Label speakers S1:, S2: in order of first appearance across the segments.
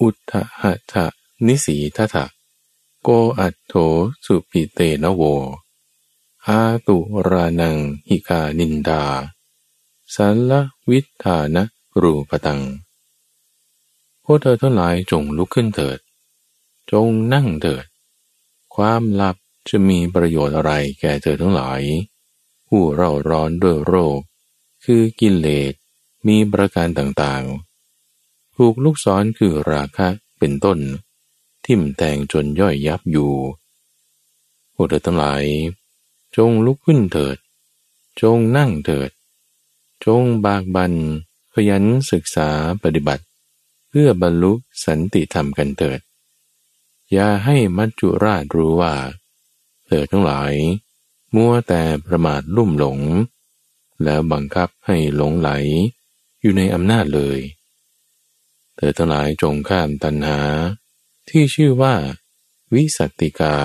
S1: อุทธหัตนิสีทัตโกอัตโถสุปิเตนะโว อาตุรานังหิกานินดาสัลวิธานะรูปตัง พวกเธอทั้งหลายจงลุกขึ้นเถิด จงนั่งเถิด ความหลับจะมีประโยชน์อะไรแก่เธอทั้งหลาย ผู้เร่าร้อนด้วยโรค คือกิเลสมีประการต่างๆ ถูกลูกศรคือราคะเป็นต้น ทิ่มแทงจนย่อยยับอยู่พวกเธอทั้งหลาย จงลุกขึ้นเถิด จงนั่งเถิด จงบากบันขยันศึกษาปฏิบัติ เพื่อบรรลุสันติธรรมกันเถิด อย่าให้มัจจุราชรู้ว่า เธอทั้งหลาย มัวแต่ประมาทลุ่มหลง แล้วบังคับให้หลงไหลอยู่ในอำนาจเลย เธอทั้งหลายจงข้ามตัณหา ที่ชื่อว่า วิสัตติกา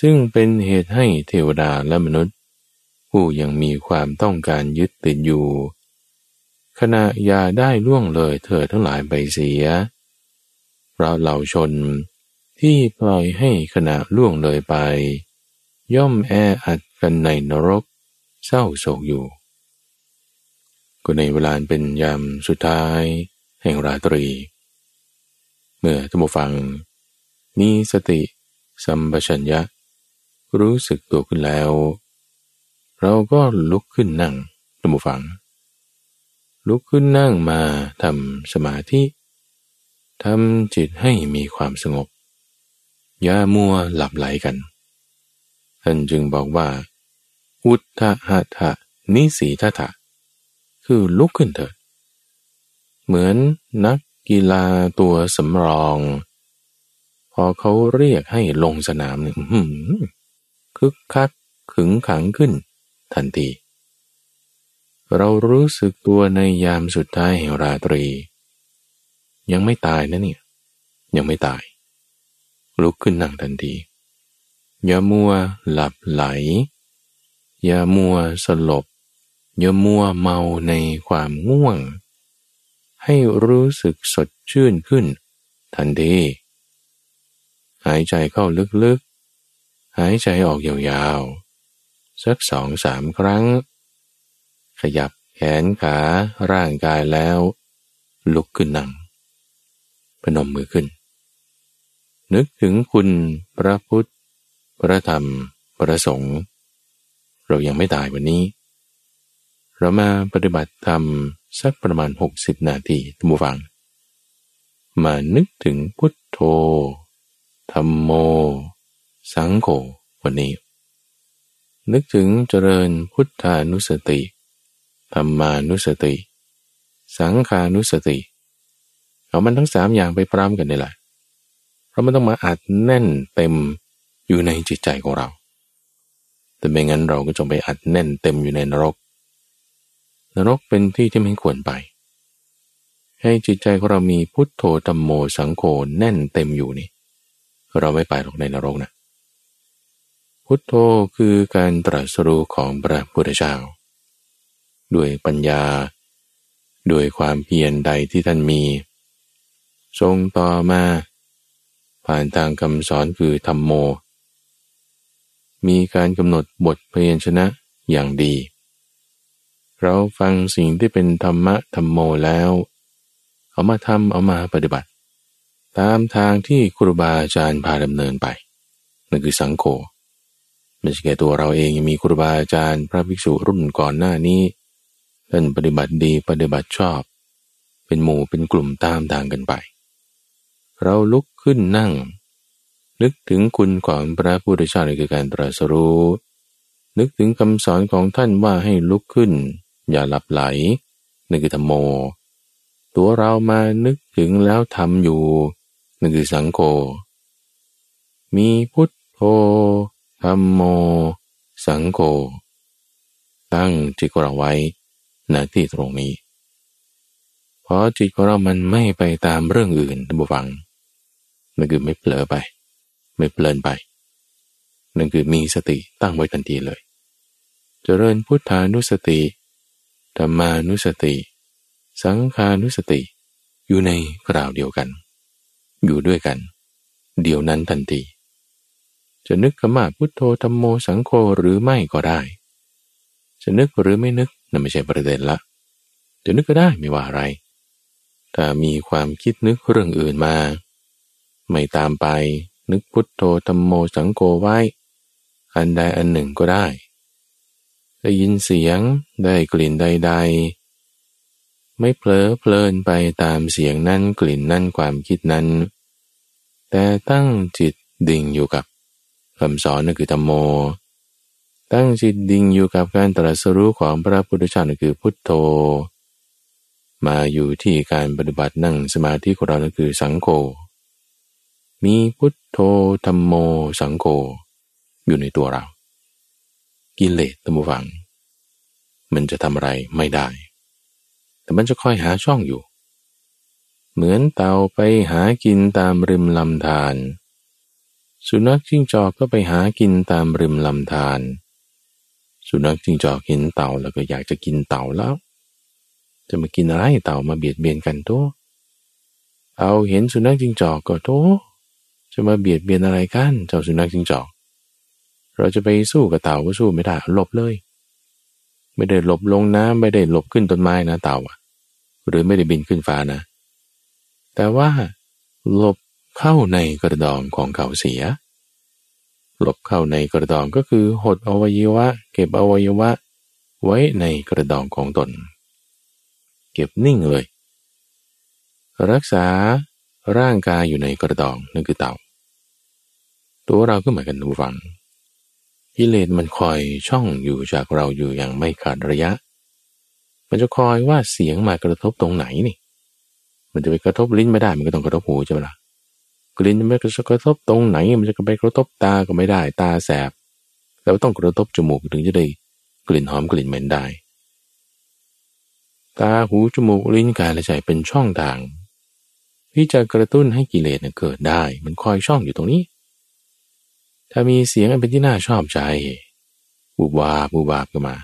S1: ซึ่งเป็นเหตุให้เทวดาและมนุษย์ ผู้ยังมีความต้องการยึดติดอยู่ ขณะยาได้ล่วงเลยเธอทั้งหลายไปเสียเราเหล่าชนที่ปล่อยให้ขณะล่วงเลยไป ย่อมแออัดกันในนรก เศร้าโศกอยู่ ก็ในเวลาเป็นยามสุดท้าย แห่งราตรี เมื่อท่านผู้ฟัง มีสติสัมปชัญญะ รู้สึกตัวขึ้นแล้ว เราก็ลุกขึ้นนั่งท่านผู้ฟัง ลุกขึ้นนั่งมาทำสมาธิทำจิตให้มีความสงบ อย่ามัวหลับไหลกัน ท่านจึงบอกว่า อุทธหะทะนิสีทะทะคือลุกขึ้นเถิด เหมือนนักกีฬาตัวสำรอง พอเขาเรียกให้ลงสนามเนี่ยคึกคักขึงขังขึ้น ทันที เรารู้สึกตัวในยามสุดท้ายแห่งราตรี ยังไม่ตายนะเนี่ย ยังไม่ตาย ลุกขึ้นนั่งทันที อย่ามัวหลับไหล อย่ามัวสลบ อย่ามัวเมาในความง่วง ให้รู้สึกสดชื่นขึ้น ทันที หายใจเข้าลึกๆ หายใจออกยาวๆ สักสองสามครั้ง ขยับแขนขาร่างกายแล้ว ลุกขึ้นนั่งพนมมือขึ้น นึกถึงคุณพระพุทธ พระธรรม พระสงฆ์เรายังไม่ตายวันนี้ เรามาปฏิบัติธรรม สักประมาณ 60 นาทีทุกฟัง มานึกถึงพุทโธธรรมโม สังโฆวันนี้ นึกถึงเจริญพุทธานุสติธรรมานุสติ สังขานุสติ เอามันทั้งสามอย่างไปพร้อมกันนี่แหละเพราะมันต้องมาอัดแน่นเต็มอยู่ในจิตใจของเรา แต่ไม่งั้นเราก็จะไปอัดแน่นเต็มอยู่ในนรก นรกเป็นที่ที่ไม่ควรไป ให้จิตใจของเรามีพุทโธธรรมโมสังโฆแน่นเต็มอยู่นี่ เราไม่ไปหรอกในนรกนะ พุทโธคือการตรัสรู้ของพระพุทธเจ้า ด้วยปัญญา ด้วยความเพียรใดที่ท่านมี ทรงต่อมา ผ่านทางคำสอนคือธรรมโม มีการกำหนดบทเพยนชนะอย่างดี เราฟังสิ่งที่เป็นธรรมะธรรมโมแล้ว เอามาทำเอามาปฏิบัติ ตามทางที่ครูบาอาจารย์พาดำเนินไปนั่นคือสังโฆไม่ใช่แค่ตัวเราเองยังมีครูบาอาจารย์พระภิกษุรุ่นก่อนหน้านี้ท่านปฏิบัติดีปฏิบัติชอบ เป็นหมู่เป็นกลุ่มตามทางกันไป เราลุกขึ้นนั่ง นึกถึงคุณของพระพุทธเจ้าในคือการตรัสรู้ นึกถึงคำสอนของท่านว่าให้ลุกขึ้น อย่าหลับไหลนั่นคือธรรมโม ตัวเรามานึกถึงแล้วทำอยู่นั่นคือสังโฆมีพุทโธธรรมโม สังโฆตั้งจิตของเราไว้ณที่ตรงนี้เพราะจิตของเรามันไม่ไปตามเรื่องอื่นท่านผู้ฟัง นั่นคือไม่เผลอไป ไม่เพลินไป นั่นคือมีสติตั้งไว้ทันทีเลยจเจริญพุทธานุสติ ธรรมานุสติ สังขานุสติ อยู่ในคราวเดียวกัน อยู่ด้วยกัน เดียวนั้นทันที จะนึกคำว่าพุทโธธรรมโมสังโฆหรือไม่ก็ได้ จะนึกหรือไม่นึกนั่นไม่ใช่ประเด็นละ จะนึกก็ได้ไม่ว่าอะไรถ้ามีความคิดนึกเรื่องอื่นมา ไม่ตามไปนึกพุทโธธรรมโมสังโฆไว้ อันใดอันหนึ่งก็ได้ ได้ยินเสียงได้กลิ่นใด ๆ ไม่เพลอเพลินไปตามเสียงนั้นกลิ่นนั้นความคิดนั้น แต่ตั้งจิตดิ่งอยู่กับคำสอนนั่นคือธรรมโม ตั้งจิตดิ่งอยู่กับการตรัสรู้ของพระพุทธเจ้านั่นคือพุทโธ มาอยู่ที่การปฏิบัตินั่งสมาธิของเรานั่นคือสังโฆมีพุทโธธรรมโมสังโฆอยู่ในตัวเรา กิเลสตัมวัง มันจะทำอะไรไม่ได้ แต่มันจะคอยหาช่องอยู่ เหมือนเต่าไปหากินตามริมลำธารสุนัขจิ้งจอกก็ไปหากินตามริมลำธารสุนัขจิ้งจอกเห็นเต่าแล้วก็อยากจะกินเต่าแล้ว จะมากินอะไรเต่ามาเบียดเบียนกันโตเอาเห็นสุนัขจิงจอกก็โตจะมาเบียดเบียนอะไรกัน เจ้าสุนัขจิงจอก เราจะไปสู้กับเต่าก็สู้ไม่ได้หลบเลย ไม่ได้หลบลงน้ำไม่ได้หลบขึ้นต้นไม้นะเต่าหรือไม่ได้บินขึ้นฟ้านะ แต่ว่าหลบเข้าในกระดองของเขาเสีย หลบเข้าในกระดองก็คือหดอวัยวะ เก็บอวัยวะ ไว้ในกระดองของตน เก็บนิ่งเลย รักษาร่างกายอยู่ในกระดองนั่นคือเต่า ตัวเราก็เหมือนกันทุกฝัง กิเลสมันคอยช่องอยู่จากเราอยู่อย่างไม่ขาดระยะ มันจะคอยว่าเสียงมากระทบตรงไหนนี่ มันจะไปกระทบลิ้นไม่ได้ มันก็ต้องกระทบหูใช่ไหมล่ะกลิ่นมันจะกระทบตรงไหน มันจะไปกระทบตาก็ไม่ได้ ตาแสบ แล้วต้องกระทบจมูกถึงจะได้กลิ่นหอมกลิ่นเหม็นได้ ตาหูจมูกลิ้นกายและใจเป็นช่องทางที่จะกระตุ้นให้กิเลสเกิดได้ มันคอยช่องอยู่ตรงนี้ ถ้ามีเสียงอันเป็นที่น่าชอบใจบูบาบูบาก็มา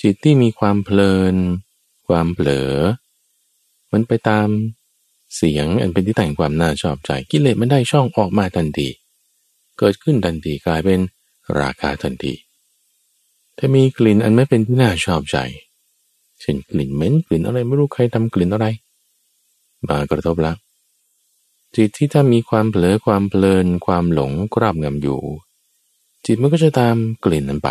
S1: จิตที่มีความเพลิน ความเผลอ มันไปตามเสียงอันเป็นที่แต่งความน่าชอบใจ กิเลสมันได้ช่องออกมาทันทีเกิดขึ้นทันทีกลายเป็นราคาทันทีถ้ามีกลิ่นอันไม่เป็นที่น่าชอบใจ เช่นกลิ่นเหม็นกลิ่นอะไรไม่รู้ใครทำกลิ่นอะไร มากระทบแล้ว จิตที่ถ้ามีความเผลอความเพลินความหลงกราบงำอยู่ จิตมันก็จะตามกลิ่นนั้นไป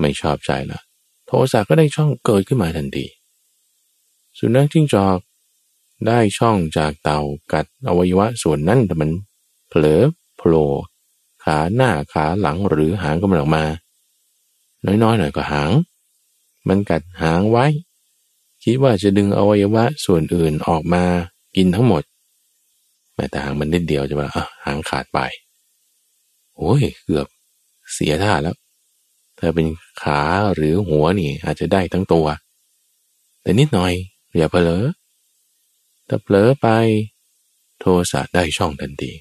S1: ไม่ชอบใจละโทสะก็ได้ช่องเกิดขึ้นมาทันทีสุนัขจิ้งจอกได้ช่องจากเตากัดอวัยวะส่วนนั้นแต่มันเผลอโผล่ขาหน้าขาหลังหรือหางก็มันออกมา น้อยๆหน่อยก็หาง มันกัดหางไว้ คิดว่าจะดึงอวัยวะส่วนอื่นออกมากินทั้งหมด แม้แต่หางมันนิดเดียวจะว่าหางขาดไปโอ้ยเกือบเสียท่าแล้วถ้าเป็นขาหรือหัวนี่ อาจจะได้ทั้งตัว แต่นิดหน่อยอย่าเผลอถ้าเผลอไป โทสะได้ช่องทันที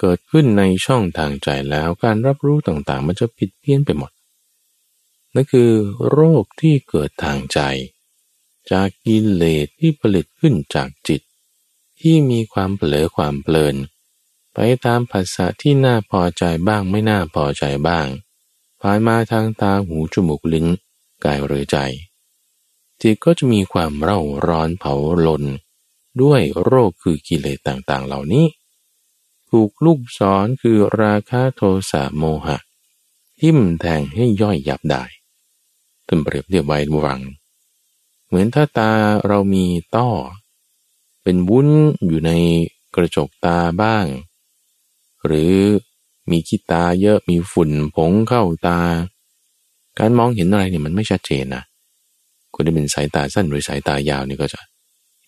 S1: เกิดขึ้นในช่องทางใจแล้วการรับรู้ต่างๆ มันจะผิดเพี้ยนไปหมด นั่นคือโรคที่เกิดทางใจ จากกิเลสที่ผลิตขึ้นจากจิต ที่มีความเผลอความเพลิน ไปตามภาษาที่น่าพอใจบ้างไม่น่าพอใจบ้าง ผ่านมาทางตาหูจมูกลิ้นกายหรือใจ จิตก็จะมีความเร่าร้อนเผาลน ด้วยโรคคือกิเลสต่างๆ เหล่านี้ ถูกลูกศรคือราคะโทสะโมหะ ทิ่มแทงให้ย่อยยับได้ท่านเปรียบเทียบไว้วัง เหมือนถ้าตาเรามีต้อ เป็นวุ้นอยู่ในกระจกตาบ้าง หรือมีขี้ตาเยอะมีฝุ่นผงเข้าตา การมองเห็นอะไรเนี่ยมันไม่ชัดเจนนะคนที่เป็นสายตาสั้นหรือสายตายาวนี่ก็จะ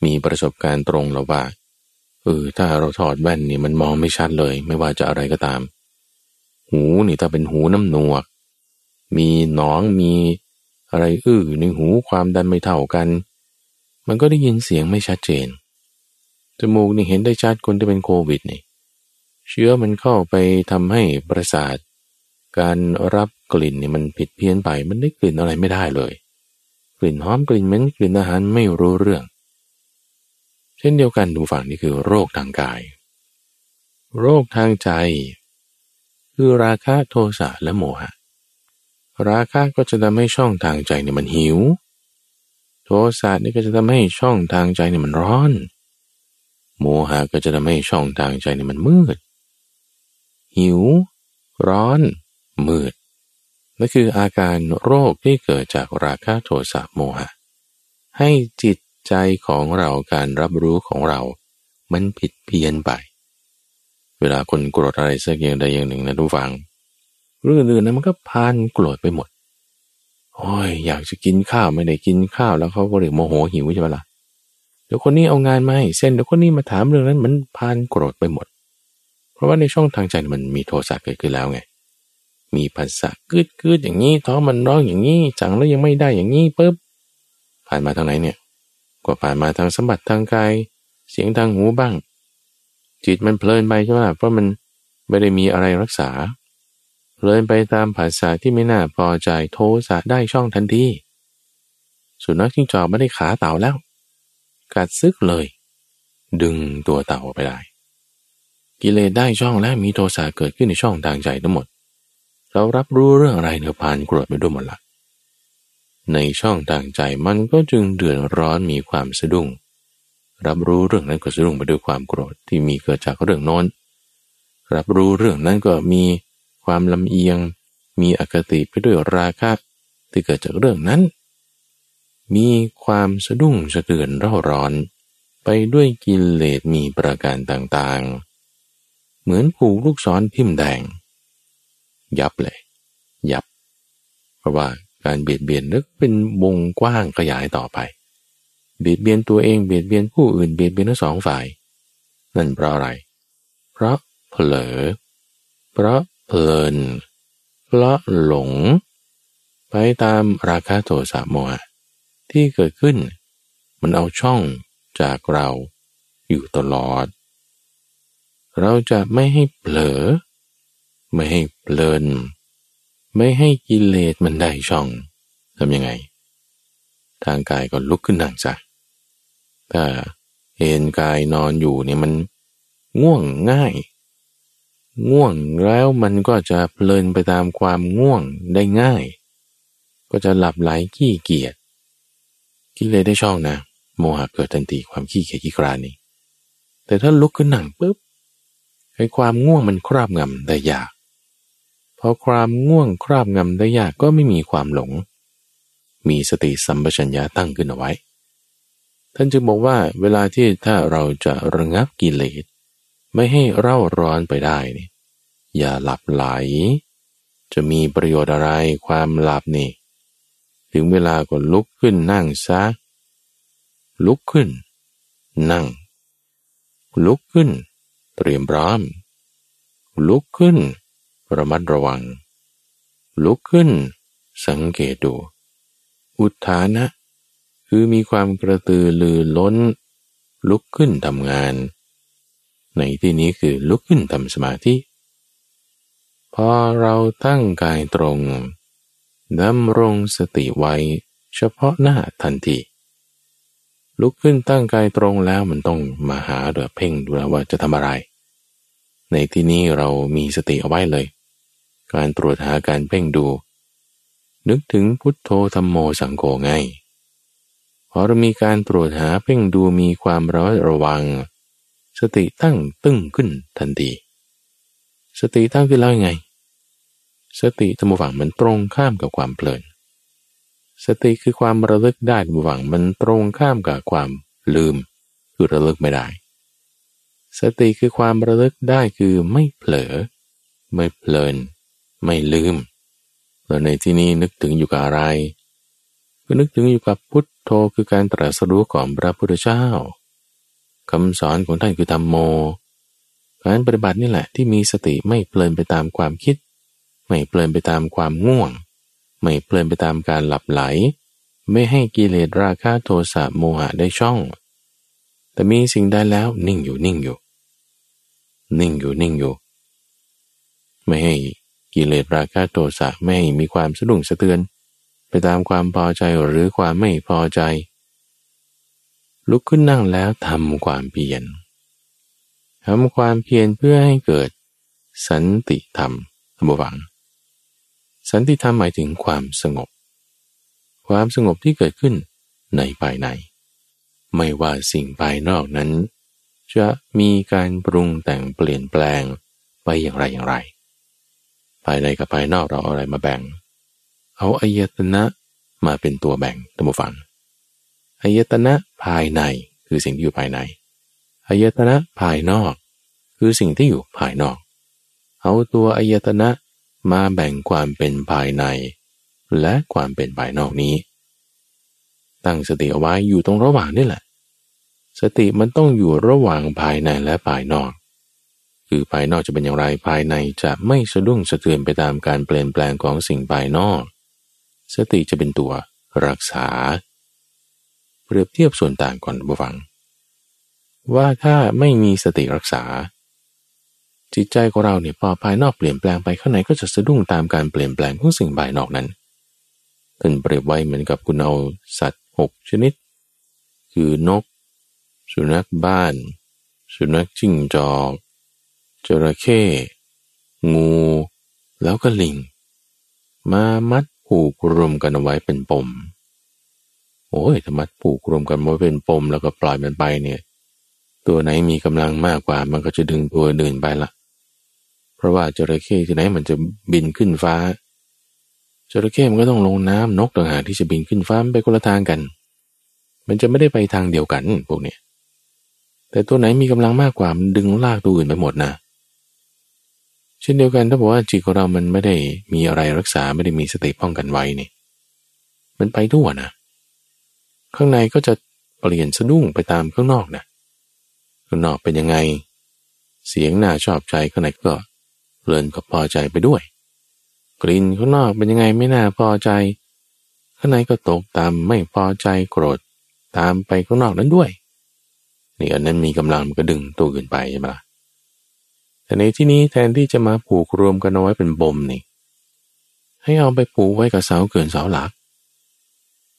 S1: มีประสบการณ์ตรงแล้วว่าเออถ้าเราถอดแว่นนี่มันมองไม่ชัดเลย ไม่ว่าจะอะไรก็ตาม หูนี่ถ้าเป็นหูน้ำหนวก มีหนองมีอะไรอื้อในหูความดันไม่เท่ากัน มันก็ได้ยินเสียงไม่ชัดเจน จมูกนี่เห็นได้ชัดคนที่เป็นโควิดนี่ เชื้อมันเข้าไปทำให้ประสาท การรับกลิ่นนี่มันผิดเพี้ยนไป มันได้กลิ่นอะไรไม่ได้เลย กลิ่นหอมกลิ่นเหม็นกลิ่นอาหารไม่รู้เรื่อง เช่นเดียวกันดูฝั่งนี้คือโรคทางกาย โรคทางใจ คือราคะโทสะและโมหะ ราคะก็จะทำให้ช่องทางใจเนี่ยมันหิว โทสะนี่ก็จะทำให้ช่องทางใจเนี่ยมันร้อน โมหะก็จะทำให้ช่องทางใจเนี่ยมันมืด หิว ร้อน มืดนั่นคืออาการโรคที่เกิดจากราคะโทสะโมหะ ให้จิตใจของเราการรับรู้ของเรา มันผิดเพี้ยนไป เวลาคนโกรธอะไรสักอย่างใดอย่างหนึ่งนะทุกฝัง เรื่องอื่นนะมันก็พานโกรธไปหมดโอ้ยอยากจะกินข้าวไม่ได้กินข้าวแล้วเขาก็เรียโมโหหิวใช่ไหมละ่ะ เดี๋ยวคนนี้เอางานมาให้เส้นเดี๋ยวคนนี้มาถามเรื่องนั้นมันพานโกรธไปหมด เพราะว่าในช่องทางใจมันมีโทสะเกิดขึ้นแล้วไง มีภาษากืดกืดอย่างนี้ท้องมันร้องอย่างนี้จังแล้วยังไม่ได้อย่างนี้ปุ๊บผ่านมาทางไหนเนี่ยก็ผ่านมาทางสมบัติทางกายเสียงทางหูบ้าง จิตมันเพลินไปใช่ไหมเพราะมันไม่ได้มีอะไรรักษา เพลินไปตามภาษาที่ไม่น่าพอใจโทสะได้ช่องทันทีสุนัขจิ้งจอกไม่ได้ขาเต่าแล้ว กัดซึกเลย ดึงตัวเต่าออกไปได้ กิเลสได้ช่องแล้วมีโทสะเกิดขึ้นในช่องทางใจทั้งหมด เรารับรู้เรื่องอะไรเนื้อผ่านกรดไปด้วยหมดละในช่องทางใจมันก็จึงเดือดร้อนมีความสะดุ้ง รับรู้เรื่องนั้นก็สะดุ้งไปด้วยความโกรธที่มีเกิดจากเรื่องโน้น รับรู้เรื่องนั้นก็มีความลำเอียง มีอคติไปด้วยราคะที่เกิดจากเรื่องนั้น มีความสะดุ้งสะเทือนเร่าร้อน ไปด้วยกิเลสมีประการต่างๆ เหมือนผูกลูกศรทิ่มแดง ยับเลย ยับ เพราะว่าการเบียดเบียนนึกเป็นวงกว้างขยายต่อไป เบียดเบียนตัวเองเบียดเบียนผู้อื่นเบียดเบียนทั้งสองฝ่าย นั่นเพราะอะไร เพราะเผลอ เพราะเพลิน เพราะหลง ไปตามราคาโทสะโมหะ ที่เกิดขึ้น มันเอาช่องจากเราอยู่ตลอด เราจะไม่ให้เผลอ ไม่ให้เพลิน ไม่ให้กิเลสมันได้ช่องทำยังไง ทางกายก็ลุกขึ้นนั่งซะถ้าเห็นกายนอนอยู่เนี่ยมันง่วงง่าย ง่วงแล้วมันก็จะเพลินไปตามความง่วงได้ง่าย ก็จะหลับไหลขี้เกียจ กิเลสได้ช่องนะ โมหะเกิดทันทีความขี้เกียจขี้ครานี้แต่ถ้าลุกขึ้นนั่งปุ๊บไอ้ความง่วงมันครอบงำได้ยากพอความง่วงคราบงำได้ยากก็ไม่มีความหลง มีสติสัมปชัญญะตั้งขึ้นเอาไว้ ท่านจึงบอกว่าเวลาที่ถ้าเราจะระงับกิเลสไม่ให้เร่าร้อนไปได้นี่อย่าหลับไหล จะมีประโยชน์อะไรความหลับนี่ ถึงเวลาก็ลุกขึ้นนั่งซะ ลุกขึ้น นั่ง ลุกขึ้น เตรียมพร้อม ลุกขึ้น ระมัดระวัง ลุกขึ้น สังเกตดู อุทานะ คือมีความกระตือรือร้น ลุกขึ้นทำงาน ในที่นี้คือลุกขึ้นทำสมาธิพอเราตั้งกายตรง ดำรงสติไว้เฉพาะหน้าทันที ลุกขึ้นตั้งกายตรงแล้วมันต้องมาหาเดือเพ่งดูแล้วว่าจะทำอะไร ในที่นี้เรามีสติเอาไว้เลย การตรวจหาการเพ่งดู นึกถึงพุทโธธรรมโมสังโฆไงพอเรามีการตรวจหาเพ่งดูมีความระมัดระวัง สติตั้งตึ้งขึ้นทันทีสติตั้งขึ้นแล้วไง สติธรรมวังมันตรงข้ามกับความเพลิน สติคือความระลึกได้ธรรมวังมันตรงข้ามกับความลืม คือระลึกไม่ได้ สติคือความระลึกได้คือไม่เผลอ ไม่เพลิน ไม่ลืมแล้วในที่นี้นึกถึงอยู่กับอะไรก็นึกถึงอยู่กับพุทโธคือการตรัสรู้ของพระพุทธเจ้าคำสอนของท่านคือธรรมโม การปฏิบัตินี่แหละที่มีสติไม่เพลินไปตามความคิด ไม่เพลินไปตามความง่วง ไม่เพลินไปตามการหลับไหล ไม่ให้กิเลสราคะโทสะโมหะได้ช่อง แต่มีสิ่งใดแล้วนิ่งอยู่นิ่งอยู่ นิ่งอยู่นิ่งอยู่ ไม่ให้กิเลสราคะโทสะไม่มีความสะดุ้งสะเทือน ไปตามความพอใจหรือความไม่พอใจ ลุกขึ้นนั่งแล้วทำความเพียรทำความเพียรเพื่อให้เกิดสันติธรรมธรรมวัง สันติธรรมหมายถึงความสงบ ความสงบที่เกิดขึ้นในภายใน ไม่ว่าสิ่งภายนอกนั้น จะมีการปรุงแต่งเปลี่ยนแปลงไปอย่างไรอย่างไร ภายในกับภายนอกเราเอาอะไรมาแบ่ง เอาอายตนะมาเป็นตัวแบ่งตัมฟังอายตนะภายในคือสิ่งที่อยู่ภายในอายตนะภายนอก คือสิ่งที่อยู่ภายนอก เอาตัวอายตนะ มาแบ่งความเป็นภายใน และความเป็นภายนอกนี้ ตั้งสติเอาไว้อยู่ตรงระหว่างนี่แหละ สติมันต้องอยู่ระหว่างภายในและภายนอก คือภายนอกจะเป็นอย่างไรภายในจะไม่สะดุ้งสะเทือนไปตามการเปลี่ยนแปลงของสิ่งภายนอก สติจะเป็นตัวรักษา เปรียบเทียบส่วนต่างก่อนบูฟัง ว่าถ้าไม่มีสติรักษา จิตใจของเราเนี่ยพอภายนอกเปลี่ยนแปลงไปข้างในก็จะสะดุ้งตามการเปลี่ยนแปลงของสิ่งภายนอกนั้นท่านเปรียบไว้เหมือนกับคุณเอาสัตว์หกชนิด คือนก สุนัขบ้าน สุนัขจิ้งจอกจระเข้งู แล้วก็ลิง มามัดผูกรวมกันเอาไว้เป็นปม โอ้ยถ้ามัดผูกรวมกันไว้เป็นปมแล้วก็ปล่อยมันไปเนี่ย ตัวไหนมีกำลังมากกว่ามันก็จะดึงตัวอื่นไปละ ราะว่าจระเข้ที่ไหนมันจะบินขึ้นฟ้าจระเข้มันก็ต้องลงน้ำนกต่างหากที่จะบินขึ้นฟ้าไปคนละทางกัน มันจะไม่ได้ไปทางเดียวกันพวกเนี้ยแต่ตัวไหนมีกำลังมากกว่ามันดึงลากตัวอื่นไปหมดนะ เช่นเดียวกันถ้าบอกว่าจิตของเรามันไม่ได้มีอะไรรักษาไม่ได้มีสติป้องกันไว้นี่มันไปทั่วนะ ข้างในก็จะเปลี่ยนสะดุ้งไปตามข้างนอกนะข้างนอกเป็นยังไง เสียงน่าชอบใจข้างในก็ เพลินก็พอใจไปด้วย กลิ่นข้างนอกเป็นยังไงไม่น่าพอใจ ข้างในก็ตกตามไม่พอใจโกรธตามไปข้างนอกนั้นด้วยนี่อันนั้นมีกำลังมันก็ดึงตัวอื่นไปใช่ไหมล่ะแต่ในที่นี้แทนที่จะมาผูกรวมกันเอาไว้เป็นบ่มนี่ ให้เอาไปผูกไว้กับเสาเกินเสาหลัก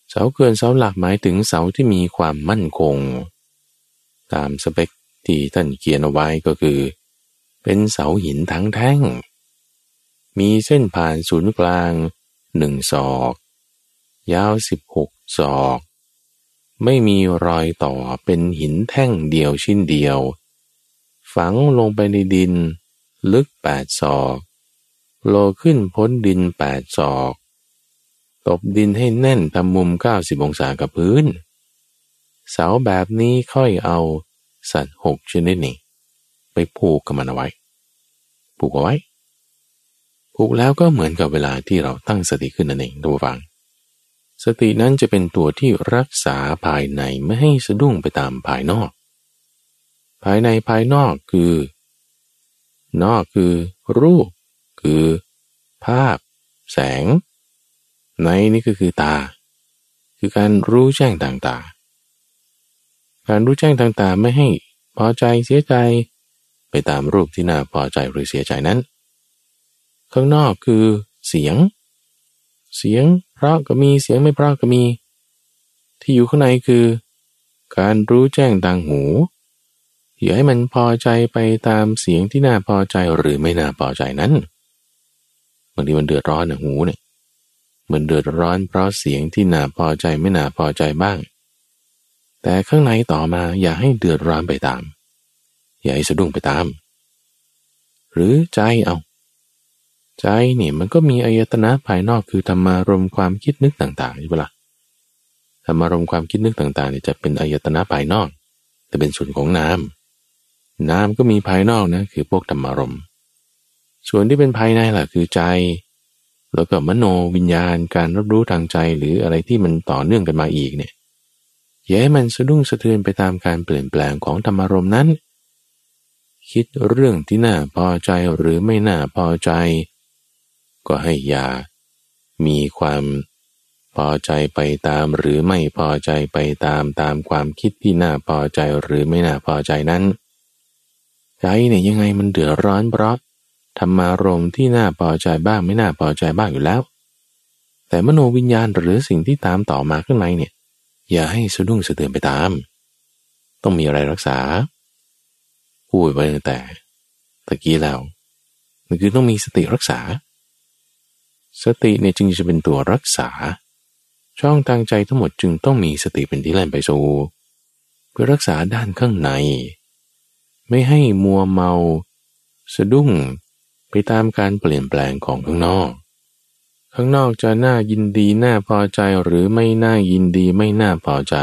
S1: เสาเกินเสาหลักหมายถึงเสาที่มีความมั่นคง ตามสเปคที่ท่านเขียนเอาไว้ก็คือ เป็นเสาหินทั้งแท่ง มีเส้นผ่านศูนย์กลางหนึ่งศอก ยาวสิบหกศอก ไม่มีรอยต่อเป็นหินแท่งเดียวชิ้นเดียว ฝังลงไปในดิน ลึกแปดศอกโลขึ้นพ้นดินแปดศอก ตบดินให้แน่นทำมุมเก้าสิบองศากับพื้น เสาแบบนี้ค่อยเอาสัตว์หกชนิดนี้ไปผูกกับมันเอาไว้ ผูกเอาไว้ ผูกแล้วก็เหมือนกับเวลาที่เราตั้งสติขึ้นนั่นเองทุกฟัง สตินั้นจะเป็นตัวที่รักษาภายในไม่ให้สะดุ้งไปตามภายนอก ภายในภายนอกคือ นอกคือรูป คือ ภาพ แสง ในนี่ก็คือตา คือการรู้แจ้งต่างๆการรู้แจ้งต่างๆไม่ให้พอใจเสียใจ ไปตามรูปที่น่าพอใจหรือเสียใจนั้น ข้างนอกคือเสียง เสียงเพราะก็มีเสียงไม่เพราะก็มี ที่อยู่ข้างในคือ การรู้แจ้งทางหูอย่าให้มันพอใจไปตามเสียงที่น่าพอใจหรือไม่น่าพอใจนั้นบางทีมันเดือดร้อนนะหูเนี่ยมันเดือดร้อนเพราะเสียงที่น่าพอใจไม่น่าพอใจบ้าง แต่ข้างในต่อมาอย่าให้เดือดร้อนไปตาม อย่าให้สะดุ้งไปตาม หรือใจเอา ใจนี่มันก็มีอายตนะภายนอกคือธรรมารมความคิดนึกต่างๆใช่ปะละ่ะธรรมารมความคิดนึกต่างๆเนี่ยจะเป็นอายตนะภายนอก แต่เป็นส่วนของน้ำน้ำก็มีภายนอกนะคือพวกธรรมารมส่วนที่เป็นภายในล่ะคือใจ แล้วก็มโนวิญญาณการรับรู้ทางใจหรืออะไรที่มันต่อเนื่องกันมาอีกเนี่ยอย่าให้มันสะดุ้งสะเทือนไปตามการเปลี่ยนแปลงของธรรมารมนั้น คิดเรื่องที่น่าพอใจหรือไม่น่าพอใจ ก็ให้ยา มีความพอใจไปตามหรือไม่พอใจไปตามตามความคิดที่น่าพอใจหรือไม่น่าพอใจนั้นใจเนี่ยยังไงมันเดือดร้อนเพราะธรรมารมที่น่าพอใจบ้างไม่น่าพอใจบ้างอยู่แล้ว แต่มโนวิญญาณหรือสิ่งที่ตามต่อมาข้างในเนี่ย อย่าให้สะดุ้งสะเตือนไปตาม ต้องมีอะไรรักษา พูดไว้ตั้งแต่ตะกี้แล้วมันคือต้องมีสติรักษา สติเนี่ยจึงจะเป็นตัวรักษา ช่องทางใจทั้งหมดจึงต้องมีสติเป็นที่แล่นไปสู่เพื่อรักษาด้านข้างใน ไม่ให้มัวเมา สะดุ้งไปตามการเปลี่ยนแปลงของข้างนอก ข้างนอกจะน่ายินดีน่าพอใจหรือไม่น่ายินดีไม่น่าพอใจ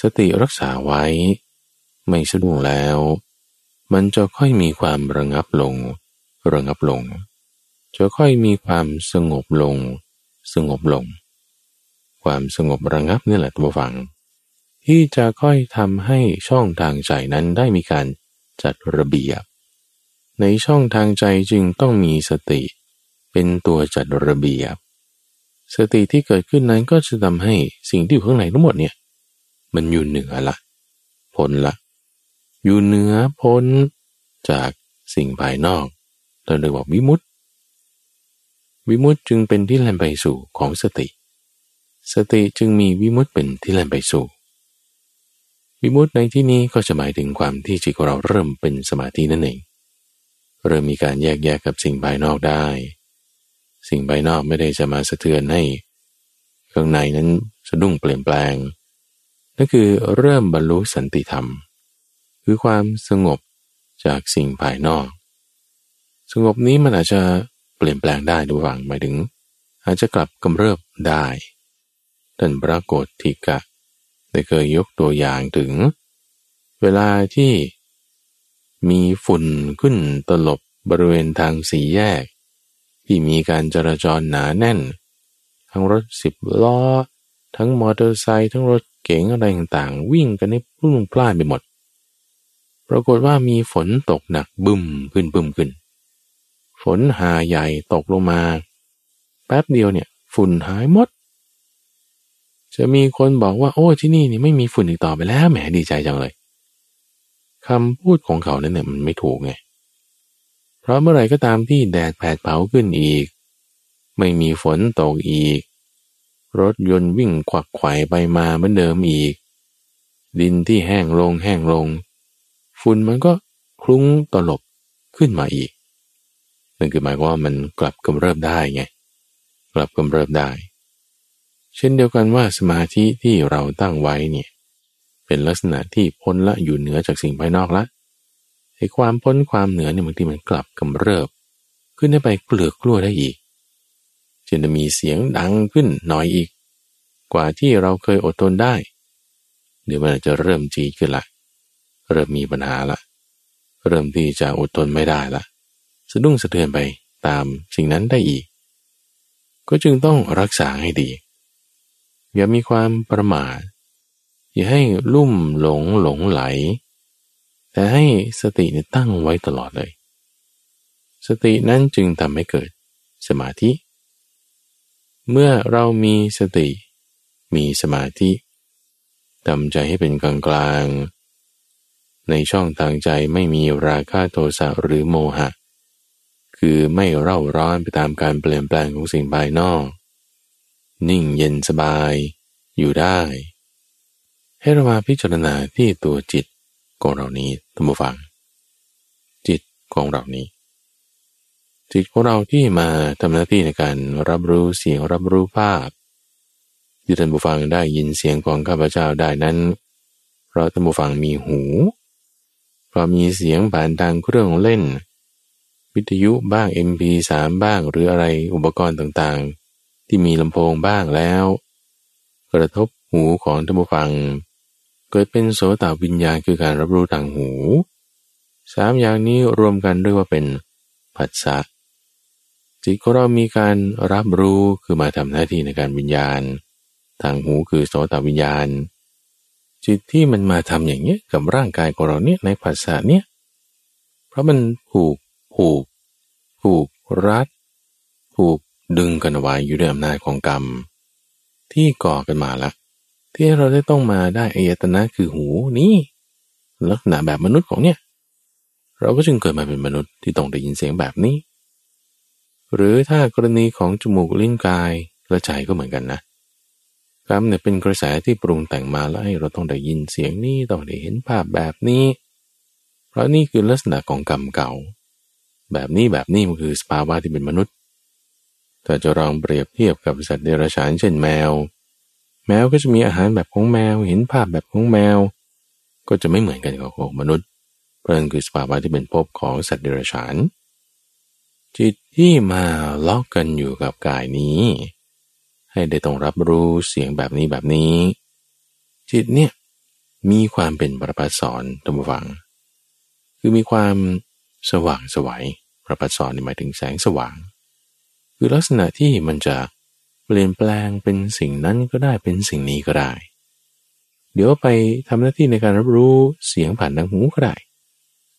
S1: สติรักษาไว้ ไม่สะดุ้งแล้ว มันจะค่อยมีความระงับลง ระงับลง จะค่อยมีความสงบลง สงบลง ความสงบระงับนี่แหละตัวฟัง ที่จะค่อยทำให้ช่องทางใจนั้นได้มีการจัดระเบียบ ในช่องทางใจจึงต้องมีสติ เป็นตัวจัดระเบียบ สติที่เกิดขึ้นนั้นก็จะทำให้สิ่งที่อยู่ข้างในทั้งหมดเนี่ย มันอยู่เหนือละพ้นละ อยู่เหนือพ้นจากสิ่งภายนอก เราเรียกว่าวิมุตติ วิมุตติจึงเป็นที่แล่นไปสู่ของสติ สติจึงมีวิมุตติเป็นที่แล่นไปสู่ วิมุตติในที่นี้ก็จะหมายถึงความที่จิตของเราเริ่มเป็นสมาธินั่นเอง เริ่มมีการแยกแยกกับสิ่งภายนอกได้ สิ่งภายนอกไม่ได้จะมาสะเทือนให้ข้างในนั้นสะดุ้งเปลี่ยนแปลงนั่นคือเริ่มบรรลุสันติธรรม คือความสงบจากสิ่งภายนอก สงบนี้มันอาจจะเปลี่ยนแปลงได้ดูหวังหมายถึง อาจจะกลับกำเริบได้ท่านปรากฏทิกะได้เคยยกตัวอย่างถึง เวลาที่มีฝุ่นขึ้นตลบบริเวณทางสีแยก ที่มีการจราจรหนาแน่น ทั้งรถสิบล้อ ทั้งมอเตอร์ไซค์ทั้งรถเก๋งอะไรต่างๆ วิ่งกันในพลุ่งพล่านไปหมด ปรากฏว่ามีฝนตกหนักบึ้มขึ้นบึ้มขึ้น ฝนหาใหญ่ตกลงมา แป๊บเดียวเนี่ย ฝุ่นหายหมด จะมีคนบอกว่าโอ้ที่นี่นี่ไม่มีฝุ่นอีกต่อไปแล้วแหมดีใจจังเลยคำพูดของเขานั้นเนี่ยมันไม่ถูกไง เพราะเมื่อไรก็ตามที่แดดแผดเผาขึ้นอีก ไม่มีฝนตกอีก รถยนต์วิ่งขวักไขว่ไปมาเหมือนเดิมอีก ดินที่แห้งลงแห้งลง ฝุ่นมันก็คลุ้งตลบขึ้นมาอีก นั่นคือหมายว่ามันกลับกำเริบได้ไง กลับกำเริบได้ เช่นเดียวกันว่าสมาธิที่เราตั้งไว้เนี่ยเป็นลักษณะที่พ้นละอยู่เหนือจากสิ่งภายนอกละไอ้ความพ้นความเหนือเนี่ยบางทีมันกลับกำเริบ ขึ้นได้ไปเกลือกกลัวได้อีกจะมีเสียงดังขึ้นหน่อยอีก กว่าที่เราเคยอดทนได้ เดี๋ยวมันจะเริ่มจีขึ้นละ เริ่มมีปัญหาละเริ่มที่จะอดทนไม่ได้ละสะดุ้งสะเทือนไปตามสิ่งนั้นได้อีก ก็จึงต้องรักษาให้ดี อย่ามีความประมาทอย่าให้ลุ่มหลงหลงไหล แต่ให้สติตั้งไว้ตลอดเลย สตินั้นจึงทำให้เกิดสมาธิ เมื่อเรามีสติ มีสมาธิทำใจให้เป็นกลางกลาง ในช่องทางใจไม่มีราคะโทสะหรือโมหะ คือไม่เร่าร้อนไปตามการเปลี่ยนแปลงของสิ่งภายนอก นิ่งเย็นสบายอยู่ได้ ให้เรามาพิจารณาที่ตัวจิตของเรานี้ตัมฟัง จิตของเรานี้ จิตของเราที่มาทำหน้าที่ในการรับรู้เสียงรับรู้ภาพที่ท่านผู้ฟังได้ยินเสียงของข้าพเจ้าได้นั้น เพราะท่านผู้ฟังมีหู เพราะมีเสียงผ่านทางเครื่องเล่น วิทยุบ้าง MP3 บ้างหรืออะไรอุปกรณ์ต่างๆ ที่มีลำโพงบ้างแล้ว กระทบหูของท่านผู้ฟัง เกิดเป็นโสตวิญญาณคือการรับรู้ทางหูสามอย่างนี้รวมกันเรียกว่าเป็นผัสสะจิตของเรามีการรับรู้คือมาทำหน้าที่ในการวิญญาณ ทางหูคือโสตวิญญาณ จิตที่มันมาทำอย่างนี้กับร่างกายของเราเนี่ยในผัสสะเนี่ยเพราะมันผูกผูกผูกรัดผูกดึงกันไว้อยู่ด้วยอำนาจของกรรม ที่ก่อกันมาล้วที่เราได้ต้องมาได้อายตนะคือหูนี่ลักษณะแบบมนุษย์ของเนี่ย เราก็จึงเกิดมาเป็นมนุษย์ที่ต้องได้ยินเสียงแบบนี้ หรือถ้ากรณีของจมูกลิ้นกายและใจก็เหมือนกันนะ กรรมเนี่ยเป็นกระแสที่ปรุงแต่งมาแล้วให้เราต้องได้ยินเสียงนี้ต้องได้เห็นภาพแบบนี้ เพราะนี่คือลักษณะของกรรมเก่า แบบนี้แบบนี้มันคือสภาวะที่เป็นมนุษย์ถ้าจะลองเปรียบเทียบกับสัตว์เดรัจฉานเช่นแมว แมวก็จะมีอาหารแบบของแมว เห็นภาพแบบของแมว ก็จะไม่เหมือนกันกับของมนุษย์เพราะนั่นคือสภาวะที่เป็นภพของสัตว์เดรัจฉานจิตที่มาล็อกกันอยู่กับกายนี้ ให้ได้ต้องรับรู้เสียงแบบนี้แบบนี้ จิตเนี่ยมีความเป็นประพัสสอนตัมฟัง คือมีความสว่างสวัยประพัสสอนหมายถึงแสงสว่าง คือลักษณะที่มันจะเปลี่ยนแปลงเป็นสิ่งนั้นก็ได้เป็นสิ่งนี้ก็ได้ เดี๋ยวไปทำหน้าที่ในการรับรู้เสียงผ่านทางหูก็ได้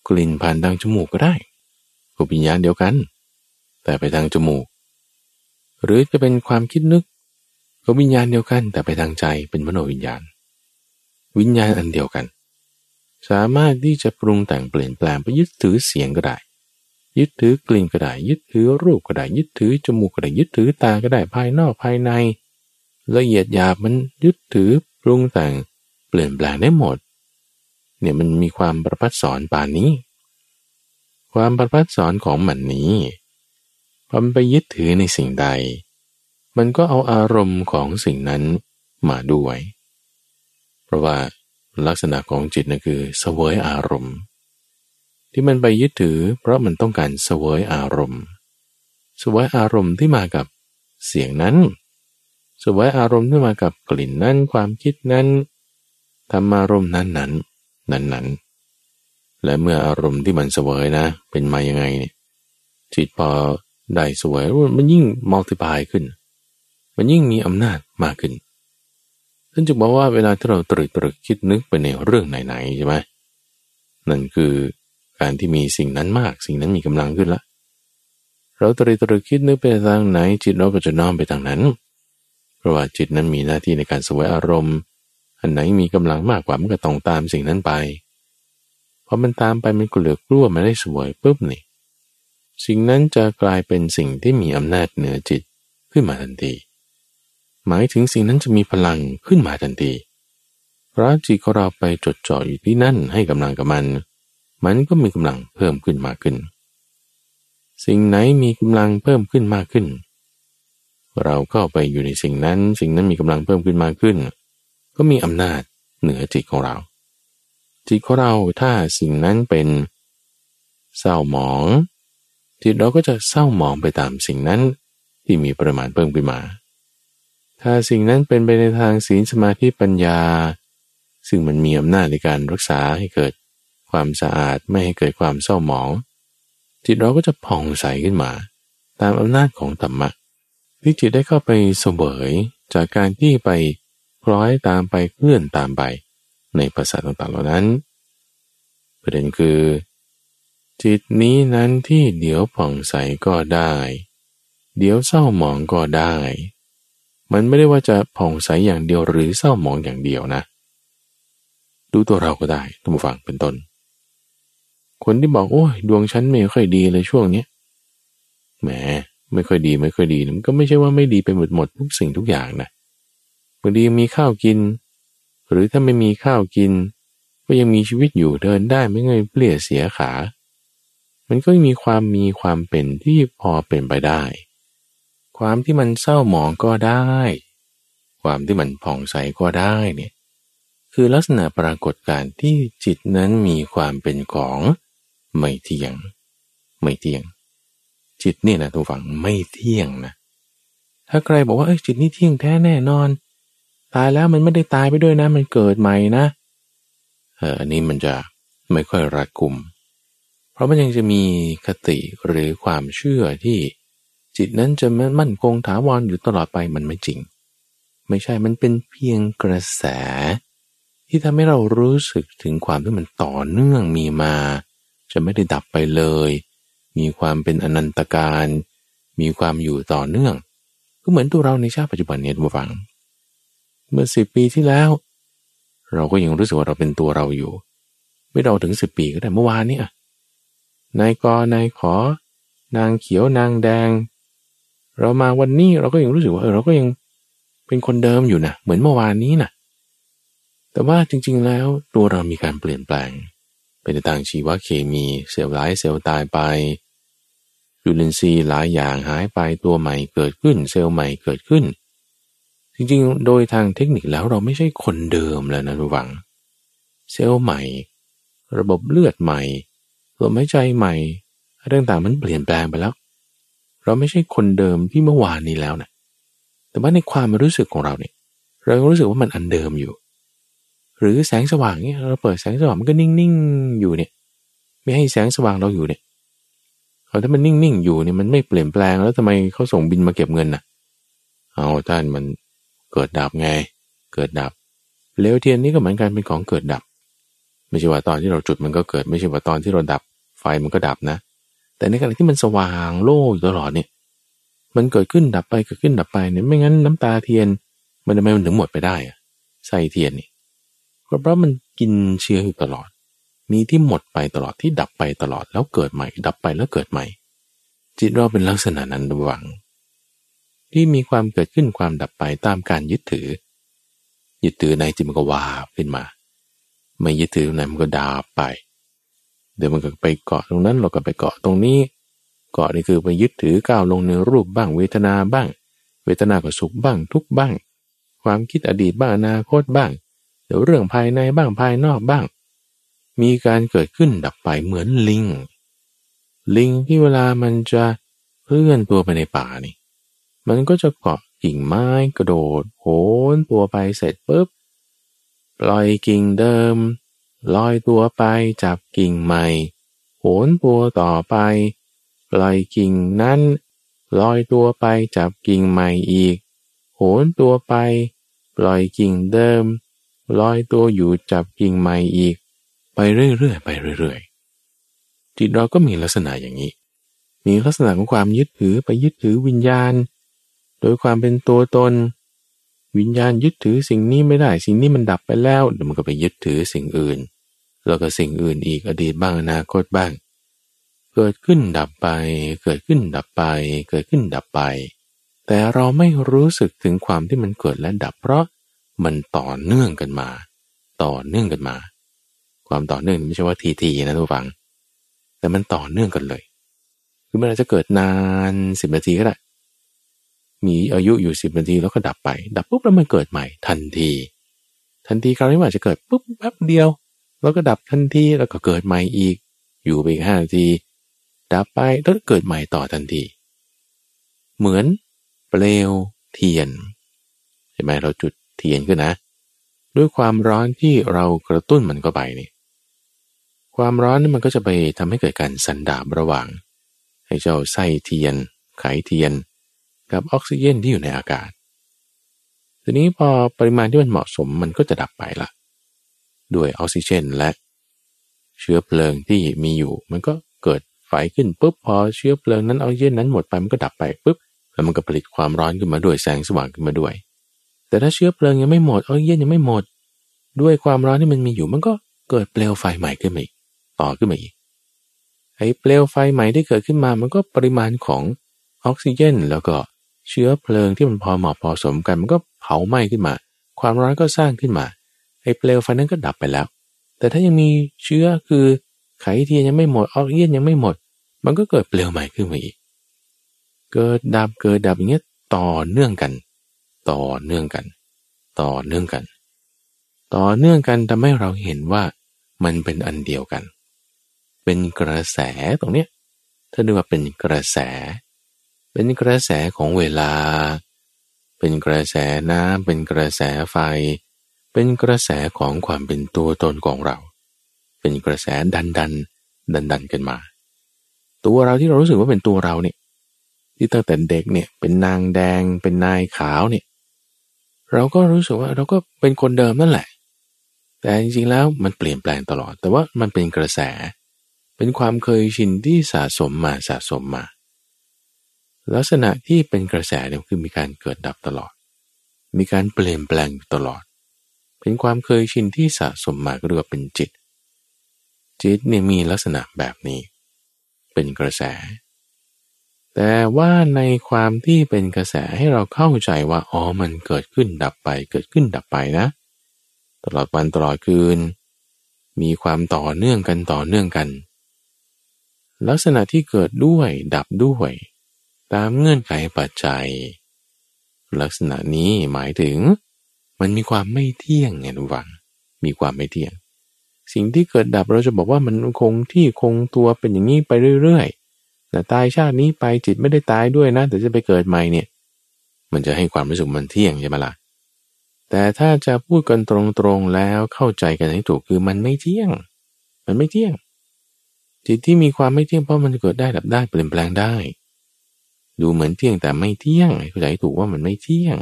S1: กลิ่นผ่านทางจมูกก็ได้ก็วิญญาเดียวกัน แต่ไปทางจมูก หรือจะเป็นความคิดนึก ก็วิญญาณเดียวกัน แต่ไปทางใจเป็นมโนวิญญาณ วิญญาณอันเดียวกัน สามารถที่จะปรุงแต่งเปลี่ยนแปลงไปยึดถือเสียงก็ได้ ยึดถือกลิ่นก็ได้ ยึดถือรูปก็ได้ ยึดถือจมูกก็ได้ ยึดถือตาก็ได้ภายนอกภายใน ละเอียดหยาบมันยึดถือปรุงแต่งเปลี่ยนแปลงได้หมด เนี่ยมันมีความประพัดสอนป่านนี้ ความประพัดสอนของมันนี้พอมันไปยึดถือในสิ่งใด มันก็เอาอารมณ์ของสิ่งนั้นมาด้วย เพราะว่าลักษณะของจิตนั่นคือเสวยอารมณ์ ที่มันไปยึดถือ เพราะมันต้องการเสวยอารมณ์ เสวยอารมณ์ที่มากับเสียงนั้น เสวยอารมณ์ที่มากับกลิ่นนั้น ความคิดนั้นธรรมารมณ์นั้นนั้นนั้นนั้นและเมื่ออารมณ์ที่มันเสวยนะ เป็นมายังไงเนี่ยจิตพอได้สวยมันยิ่งมัลติพายขึ้น มันยิ่งมีอำนาจมากขึ้นท่านจะบอกว่าเวลาที่เราตรึกตรึกคิดนึกไปในเรื่องไหนๆใช่ไหมนั่นคือการที่มีสิ่งนั้นมาก สิ่งนั้นมีกำลังขึ้นละ เราตรีตรึกคิดนึกไปทางไหน จิตเราก็จะน้อมไปทางนั้น เพราะว่าจิตนั้นมีหน้าที่ในการสวยอารมณ์ อันไหนมีกำลังมากกว่ามันก็ต้องตามสิ่งนั้นไปพอมันตามไปมันก็เหลือกลัวมาได้สวยปุ๊บนี่สิ่งนั้นจะกลายเป็นสิ่งที่มีอำนาจเหนือจิตขึ้นมาทันที หมายถึงสิ่งนั้นจะมีพลังขึ้นมาทันทีเพราะจิตของเราไปจดจ่ออยู่ที่นั่นให้กำลังกับมัน มันก็มีกำลังเพิ่มขึ้นมากขึ้น สิ่งไหนมีกำลังเพิ่มขึ้นมากขึ้น เราก็ไปอยู่ในสิ่งนั้น สิ่งนั้นมีกำลังเพิ่มขึ้นมากขึ้น ก็มีอำนาจเหนือจิตของเรา จิตของเราถ้าสิ่งนั้นเป็นเศร้าหมองจิตเราก็จะเศร้าหมองไปตามสิ่งนั้นที่มีประมาณเพิ่มขึ้นมา ถ้าสิ่งนั้นเป็นไปในทางศีลสมาธิปัญญา ซึ่งมันมีอำนาจในการรักษาให้เกิดความสะอาดไม่ให้เกิดความเศร้าหมอง จิตเราก็จะผ่องใสขึ้นมา ตามอำนาจของธรรมะที่จิตได้เข้าไปเสวยจากการที่ไปคล้อยตามไปเคลื่อนตามไป ในภาษาต่างๆเหล่านั้น ประเด็นคือ จิตนี้นั้นที่เดี๋ยวผ่องใสก็ได้ เดี๋ยวเศร้าหมองก็ได้ มันไม่ได้ว่าจะผ่องใสอย่างเดียวหรือเศร้าหมองอย่างเดียวนะ ดูตัวเราก็ได้ทุกฝังเป็นต้น คนที่บอกโอ้ยดวงฉันไม่ค่อยดีเลยช่วงเนี้ยแหมไม่ค่อยดีไม่ค่อยดีมันก็ไม่ใช่ว่าไม่ดีไปหมดหมดทุกสิ่งทุกอย่างนะบางทีมีข้าวกิน หรือถ้าไม่มีข้าวกิน ก็ยังมีชีวิตอยู่เดินได้ไม่เงยเปลี่ยเสียขา มันก็มีความมีความเป็นที่พอเป็นไปได้ ความที่มันเศร้าหมองก็ได้ ความที่มันผ่องใสก็ได้เนี่ยคือลักษณะปรากฏการที่จิตนั้นมีความเป็นของไม่เที่ยง ไม่เที่ยง จิตนี่นะทุกฝังไม่เที่ยงนะถ้าใครบอกว่าเอ้ยจิตนี่เที่ยงแท้แน่นอน ตายแล้วมันไม่ได้ตายไปด้วยนะ มันเกิดใหม่นะเอออันนี้มันจะไม่ค่อยรัดกุม เพราะมันยังจะมีคติหรือความเชื่อที่ จิตนั้นจะมั่นคงถาวรอยู่ตลอดไปมันไม่จริง ไม่ใช่มันเป็นเพียงกระแส ที่ทำให้เรารู้สึกถึงความที่มันต่อเนื่องมีมา จะไม่ได้ดับไปเลย มีความเป็นอนันตการ มีความอยู่ต่อเนื่อง ก็เหมือนตัวเราในชาติปัจจุบันเนี่ยทุกฝัง เมื่อสิบปีที่แล้ว เราก็ยังรู้สึกว่าเราเป็นตัวเราอยู่ ไม่เราถึงสิบปีก็ได้เมื่อวานนี้นายกนายขอนางเขียวนางแดง เรามาวันนี้เราก็ยังรู้สึกว่าเออเราก็ยังเป็นคนเดิมอยู่นะเหมือนเมื่อวานนี้นะแต่ว่าจริง ๆ แล้วตัวเรามีการเปลี่ยนแปลงเป็นทางชีวเคมีเซลล์ร้ายเซลล์ตายไปจุลินทรีย์หลายอย่างหายไปตัวใหม่เกิดขึ้น เซลล์ใหม่เกิดขึ้น จริงๆ โดยทางเทคนิคแล้วเราไม่ใช่คนเดิมแล้วนะระวัง เซลล์ใหม่ ระบบเลือดใหม่ลมหายใจใหม่เรื่องต่างมันเปลี่ยนแปลงไปแล้ว เราไม่ใช่คนเดิมที่เมื่อวานนี้แล้วนะแต่ว่าในความรู้สึกของเราเนี่ย เรารู้สึกว่ามันอันเดิมอยู่ หรือแสงสว่างเนี่ยเราเปิดแสงสว่างมันก็นิ่งๆอยู่เนี่ย ไม่ให้แสงสว่างเราอยู่เนี่ยเอาถ้ามันนิ่งๆอยู่เนี่ยมันไม่เปลี่ยนแปลงแล้วทำไมเขาส่งบินมาเก็บเงินน่ะ เอาท่านมันเกิดดับไง เกิดดับเลวเทียนนี่ก็เหมือนกันเป็นของเกิดดับ ไม่ใช่ว่าตอนที่เราจุดมันก็เกิด ไม่ใช่ว่าตอนที่เราดับไฟมันก็ดับนะ แต่ในขณะที่มันสว่างโล่อยู่ตลอดเนี่ย มันเกิดขึ้นดับไปเกิดขึ้นดับไปเนี่ยไม่งั้นน้ำตาเทียน มันทำไมมันถึงหมดไปได้อะใส่เทียนนี่ก็เพราะมันกินเชื้ออยู่ตลอด มีที่หมดไปตลอดที่ดับไปตลอดแล้วเกิดใหม่ ดับไปแล้วเกิดใหม่ จิตเราเป็นลักษณะนั้นระวัง ที่มีความเกิดขึ้นความดับไปตามการยึดถือ ยึดถือในจิตมันก็วาบขึ้นมา ไม่ยึดถือไหนมันก็ดาบไป เดี๋ยวมันก็ไปเกาะตรงนั้นเราก็ไปเกาะตรงนี้ เกาะนี่คือไปยึดถือก้าวลงในรูปบ้างเวทนาบ้าง เวทนาก็สุขบ้างทุกบ้าง ความคิดอดีตบ้างอนาคตบ้าง เดี๋ยวเรื่องภายในบ้างภายนอกบ้าง มีการเกิดขึ้นดับไปเหมือนลิง ลิงที่เวลามันจะเคลื่อนตัวไปในป่านี่ มันก็จะเกาะกิ่งไม้กระโดดโหนตัวไปเสร็จปุ๊บปล่อยกิ่งเดิม ลอยตัวไปจับกิ่งใหม่ โหนตัวต่อไปปล่อยกิ่งนั้น ลอยตัวไปจับกิ่งใหม่อีก โหนตัวไป ปล่อยกิ่งเดิม ลอยตัวอยู่จับกิ่งใหม่อีก ไปเรื่อยๆไปเรื่อยๆจิตเราก็มีลักษณะอย่างนี้ มีลักษณะของความยึดถือไปยึดถือวิญญาณ โดยความเป็นตัวตน วิญญาณยึดถือสิ่งนี้ไม่ได้ สิ่งนี้มันดับไปแล้วเดี๋ยวมันก็ไปยึดถือสิ่งอื่น แล้วก็สิ่งอื่นอีกอดีตบ้างอนาคตบ้าง เกิดขึ้นดับไป เกิดขึ้นดับไป เกิดขึ้นดับไป แต่เราไม่รู้สึกถึงความที่มันเกิดและดับ เพราะมันต่อเนื่องกันมา ต่อเนื่องกันมา ความต่อเนื่องไม่ใช่ว่าทีทีนะทุกฝัง แต่มันต่อเนื่องกันเลย คือมันอาจจะเกิดนานสิบนาทีก็ได้มีอายุอยู่สิบนาทีแล้วก็ดับไป ดับปุ๊บแล้วมันเกิดใหม่ทันที ทันทีคราวนี้ว่าจะเกิดปุ๊บแป๊บเดียว แล้วก็ดับทันทีแล้วก็เกิดใหม่อีก อยู่ไปอีกห้านาที ดับไปแล้วเกิดใหม่ต่อทันที เหมือนเปลวเทียนใช่ไหมเราจุดเทียนขึ้นนะ ด้วยความร้อนที่เรากระตุ้นมันก็ไปนี่ความร้อนนี่มันก็จะไปทำให้เกิดการสันดาบระหว่างให้เจ้าไส้เทียน ไขเทียน กับออกซิเจนที่อยู่ในอากาศ ทีนี้พอปริมาณที่มันเหมาะสมมันก็จะดับไปละ ด้วยออกซิเจน และเชื้อเพลิงที่มีอยู่ มันก็เกิดไฟขึ้นปุ๊บพอเชื้อเพลิงนั้นออกซิเจนนั้นหมดไปมันก็ดับไปปุ๊บแล้วมันก็ผลิตความร้อนขึ้นมาด้วยแสงสว่างขึ้นมาด้วย แต่ถ้าเชื้อเพลิงยังไม่หมดออกซิเจนยังไม่หมด ด้วยความร้อนที่มันมีอยู่มันก็เกิดเปลวไฟใหม่ขึ้นมาอีกต่อขึ้นมาอีกไอ้เปลวไฟใหม่ที่เกิดขึ้นมามันก็ปริมาณของออกซิเจน แล้วก็เชื้อเพลิงที่มันพอเหมาะพอสมกัน มันก็เผาไหม้ขึ้นมา ความร้อนก็สร้างขึ้นมา อ้เปลวไฟนั้นก็ดับไปแล้ว แต่ถ้ายังมีเชื้อคือไขเทียนยังไม่หมดออกซิเจนยังไม่หมด มันก็เกิดเปลวใหม่ขึ้นมาอีก เกิดดับเกิดดับอย่างเงี้ยต่อเนื่องกัน ต่อเนื่องกัน ต่อเนื่องกัน ต่อเนื่องกันทำให้เราเห็นว่ามันเป็นอันเดียวกัน เป็นกระแสตรงเนี้ยถ้าดูว่าเป็นกระแส เป็นกระแสของเวลา เป็นกระแสน้ำเป็นกระแสไฟ เป็นกระแสของความเป็นตัวตนของเรา เป็นกระแสดันดันดันดันกันมา ตัวเราที่เรารู้สึกว่าเป็นตัวเราเนี่ย ที่ตั้งแต่เด็กเนี่ยเป็นนางแดง เป็นนายขาวเนี่ย เราก็รู้สึกว่าเราก็เป็นคนเดิมนั่นแหละ แต่จริงๆแล้วมันเปลี่ยนแปลงตลอด แต่ว่ามันเป็นกระแส เป็นความเคยชินที่สะสมมาสะสมมา ลักษณะที่เป็นกระแสเนี่ยคือมีการเกิดดับตลอด มีการเปลี่ยนแปลงตลอด เป็นความเคยชินที่สะสมมาก็เรียกว่าเป็นจิต จิตเนี่ยมีลักษณะแบบนี้ เป็นกระแสแแต่ว่าในความที่เป็นกระแสให้เราเข้าใจว่าอ๋อมันเกิดขึ้นดับไป เกิดขึ้นดับไปนะ ตลอดวันตลอดคืน มีความต่อเนื่องกันต่อเนื่องกัน ลักษณะที่เกิดด้วยดับด้วย ตามเงื่อนไขปัจจัย ลักษณะนี้หมายถึง มันมีความไม่เที่ยงไงทุกฝัง มีความไม่เที่ยง สิ่งที่เกิดดับเราจะบอกว่ามันคงที่คงตัวเป็นอย่างนี้ไปเรื่อยๆ แต่ตายชาตินี้ไปจิตไม่ได้ตายด้วยนะ แต่จะไปเกิดใหม่เนี่ย มันจะให้ความรู้สึกมันเที่ยงใช่ไหมละ่ะ แต่ถ้าจะพูดกันตรงๆแล้วเข้าใจกันให้ถูกคือมันไม่เที่ยง มันไม่เที่ยง จิตที่มีความไม่เที่ยงเพราะมันเกิดได้ดับได้เปลี่ยนแปลงได้ ดูเหมือนเที่ยงแต่ไม่เที่ยงเข้าใจถูกว่ามันไม่เที่ยง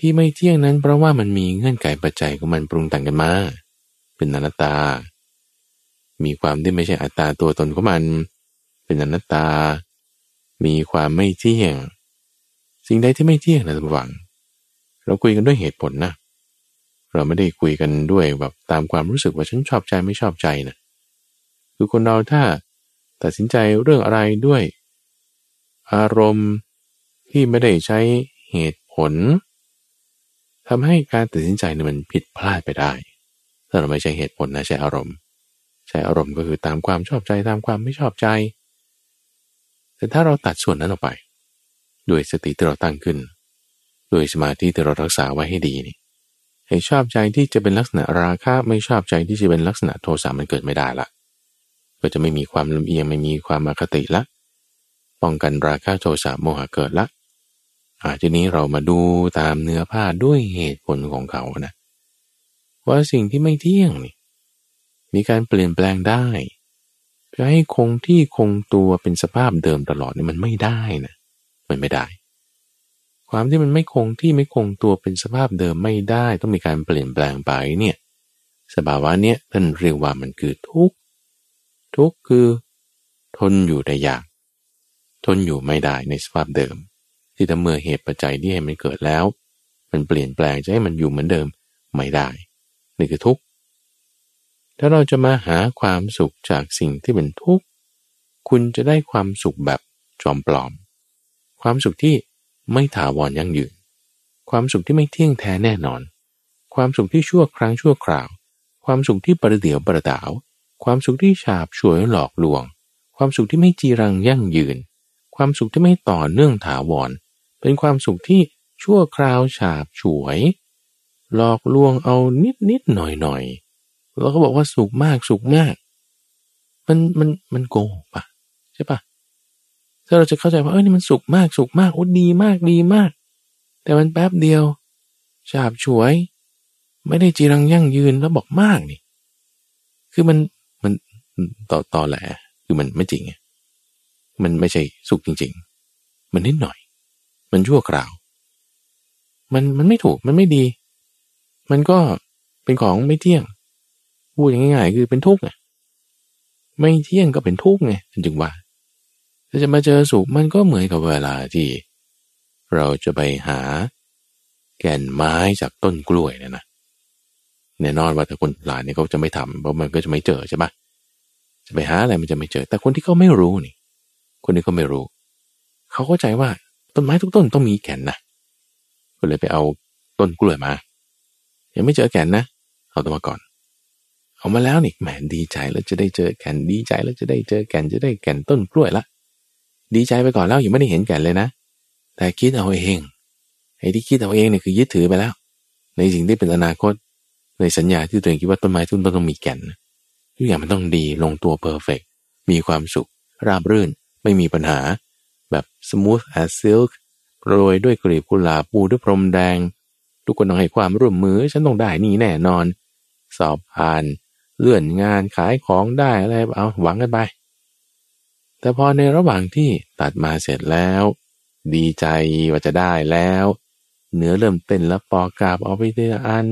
S1: ที่ไม่เที่ยงนั้นเพราะว่ามันมีเงื่อนไขปัจจัยของมันปรุงแต่งกันมา เป็นอนัตตา มีความที่ไม่ใช่อัตตาตัวตนของมัน เป็นอนัตตา มีความไม่เที่ยง สิ่งใดที่ไม่เที่ยงนะทุกฝัง เราคุยกันด้วยเหตุผลนะ เราไม่ได้คุยกันด้วยแบบตามความรู้สึกว่าฉันชอบใจไม่ชอบใจนะคือคนเราถ้าตัดสินใจเรื่องอะไรด้วย อารมณ์ที่ไม่ได้ใช้เหตุผล ทำให้การตัดสินใจเนี่ยมันผิดพลาดไปได้ถ้าเราไม่ใช่เหตุผลนะใช้อารมณ์ ใช้อารมณ์ก็คือตามความชอบใจตามความไม่ชอบใจ แต่ถ้าเราตัดส่วนนั้นออกไป ด้วยสติที่เราตั้งขึ้น ด้วยสมาธิที่เรารักษาไว้ให้ดีนี่ให้ชอบใจที่จะเป็นลักษณะราคะไม่ชอบใจที่จะเป็นลักษณะโทสะมันเกิดไม่ได้ละก็จะไม่มีความลำเอียงไม่มีความอคติละ ป้องกันราคะโทสะโมหะเกิดละ ทีนี้เรามาดูตามเนื้อผ้าด้วยเหตุผลของเขานะว่าสิ่งที่ไม่เที่ยงนี่มีการเปลี่ยนแปลงได้จะให้คงที่คงตัวเป็นสภาพเดิมตลอดนี่มันไม่ได้นะมันไม่ได้ ความที่มันไม่คงที่ไม่คงตัวเป็นสภาพเดิมไม่ได้ ต้องมีการเปลี่ยนแปลงไปเนี่ยสภาวะเนี้ยท่านเรียกว่ามันคือทุกข์ทุกข์คือ ทนอยู่ได้ยาก ทนอยู่ไม่ได้ในสภาพเดิม ที่ถ้าเมื่อเหตุปัจจัยที่ให้มันเกิดแล้ว มันเปลี่ยนแปลงจะให้มันอยู่เหมือนเดิมไม่ได้ นี่คือทุกข์ถ้าเราจะมาหาความสุขจากสิ่งที่เป็นทุกข์คุณจะได้ความสุขแบบจอมปลอม ความสุขที่ไม่ถาวรยั่งยืน ความสุขที่ไม่เที่ยงแท้แน่นอน ความสุขที่ชั่วครั้งชั่วคราว ความสุขที่ประเดี๋ยวประดาว ความสุขที่ฉาบฉวยหลอกลวง ความสุขที่ไม่จีรังยั่งยืน ความสุขที่ไม่ต่อเนื่องถาวร เป็นความสุขที่ชั่วคราวฉาบฉวย หลอกลวงเอานิดนิดหน่อยหน่อยแล้วก็บอกว่าสุขมากสุขมาก มันมันมันโกหกปะใช่ปะถ้าเราจะเข้าใจว่าเออนี่มันสุขมากสุขมากโอ้ดีมากดีมาก แต่มันแป๊บเดียวฉาบฉวย ไม่ได้จีรังยั่งยืนแล้วบอกมากนี่ คือมันมันต่อต่อแหละคือมันไม่จริงมันไม่ใช่สุขจริง ๆ มันนิดหน่อย มันชั่วคราว มันมันไม่ถูกมันไม่ดี มันก็เป็นของไม่เที่ยง พูดง่ายๆคือเป็นทุกข์ไงไม่เที่ยงก็เป็นทุกข์ไงจึงว่าถ้าจะมาเจอสุขมันก็เหมือนกับเวลาที่ เราจะไปหา แก่นไม้จากต้นกล้วยเนี่ยนะแน่นอนว่าถ้าคนหลานเนี่ยเขาจะไม่ทำเพราะมันก็จะไม่เจอใช่ปะจะไปหาอะไรมันจะไม่เจอ แต่คนที่เขาไม่รู้นี่ คนที่เขาไม่รู้ เขาเข้าใจว่า ต้นไม้ทุกต้นต้องมีแก่นนะก็เลยไปเอาต้นกล้วยมา ยังไม่เจอแก่นนะ เอาตัวมาก่อน เอามาแล้วนี่แหมดีใจแล้วจะได้เจอแก่นดีใจแล้วจะได้เจอแก่นจะได้แก่นต้นกล้วยละ ดีใจไปก่อนแล้วยังไม่ได้เห็นแก่นเลยนะ แต่คิดเอาเองไอ้ที่คิดเอาเองเนี่ยคือยึดถือไปแล้ว ในสิ่งที่เป็นอนาคต ในสัญญาที่ตัวเองคิดว่าต้นไม้ทุกต้นต้องมีแก่นทุกอย่างมันต้องดีลงตัวเพอร์เฟกมีความสุข ราบรื่น ไม่มีปัญหา แบบ smooth as silk โรยด้วยกลีบกุหลาบปูด้วยพรมแดง ทุกคนต้องให้ความร่วมมือฉันต้องได้นี่แน่นอน สอบผ่าน เลื่อนงานขายของได้อะไรเอาหวังกันไป แต่พอในระหว่างที่ตัดมาเสร็จแล้ว ดีใจว่าจะได้แล้ว เนื้อเริ่มเต้นแล้วปอกาบเอาไปเดืออัน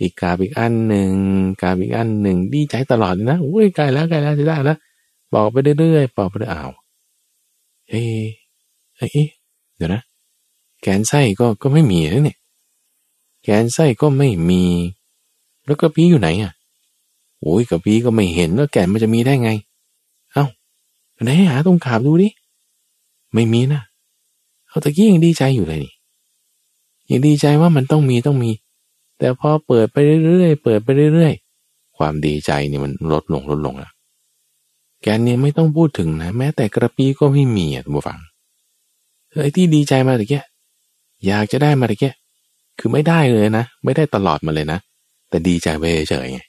S1: อีกกาบอีกอันหนึ่งกาบอีกอันหนึ่งดีใจตลอดนะอุ้ยใกล้แล้วใกล้แล้วจะได้แล้วบอกไปเรื่อยๆปอกไปเรื่อยอ้าว เอ๊เอ๊ะเดี๋ยวนะแกนไส้ก็ก็ไม่มีแล้วเนี่ยแกนไส้ก็ไม่มี แล้วกระพี้อยู่ไหนอะโอ้ยกระพี้ก็ไม่เห็นแล้วแกนมันจะมีได้ไง เอา้าไหนหาตรงขาบดูดิไม่มีนะเอาตะกี้ยังดีใจอยู่เลยนี่ยังดีใจว่ามันต้องมีต้องมี แต่พอเปิดไปเรื่อยๆเปิดไปเรื่อยๆความดีใจนี่มันลดลงลดลงแล้ว แกนเนี่ยไม่ต้องพูดถึงนะ แม้แต่กระปีก็ไม่มีอะทุกฝังไอ้ที่ดีใจมาตะเกียอยากจะได้มาตะเกียคือไม่ได้เลยนะ ไม่ได้ตลอดมาเลยนะ แต่ดีใจไปเฉยไง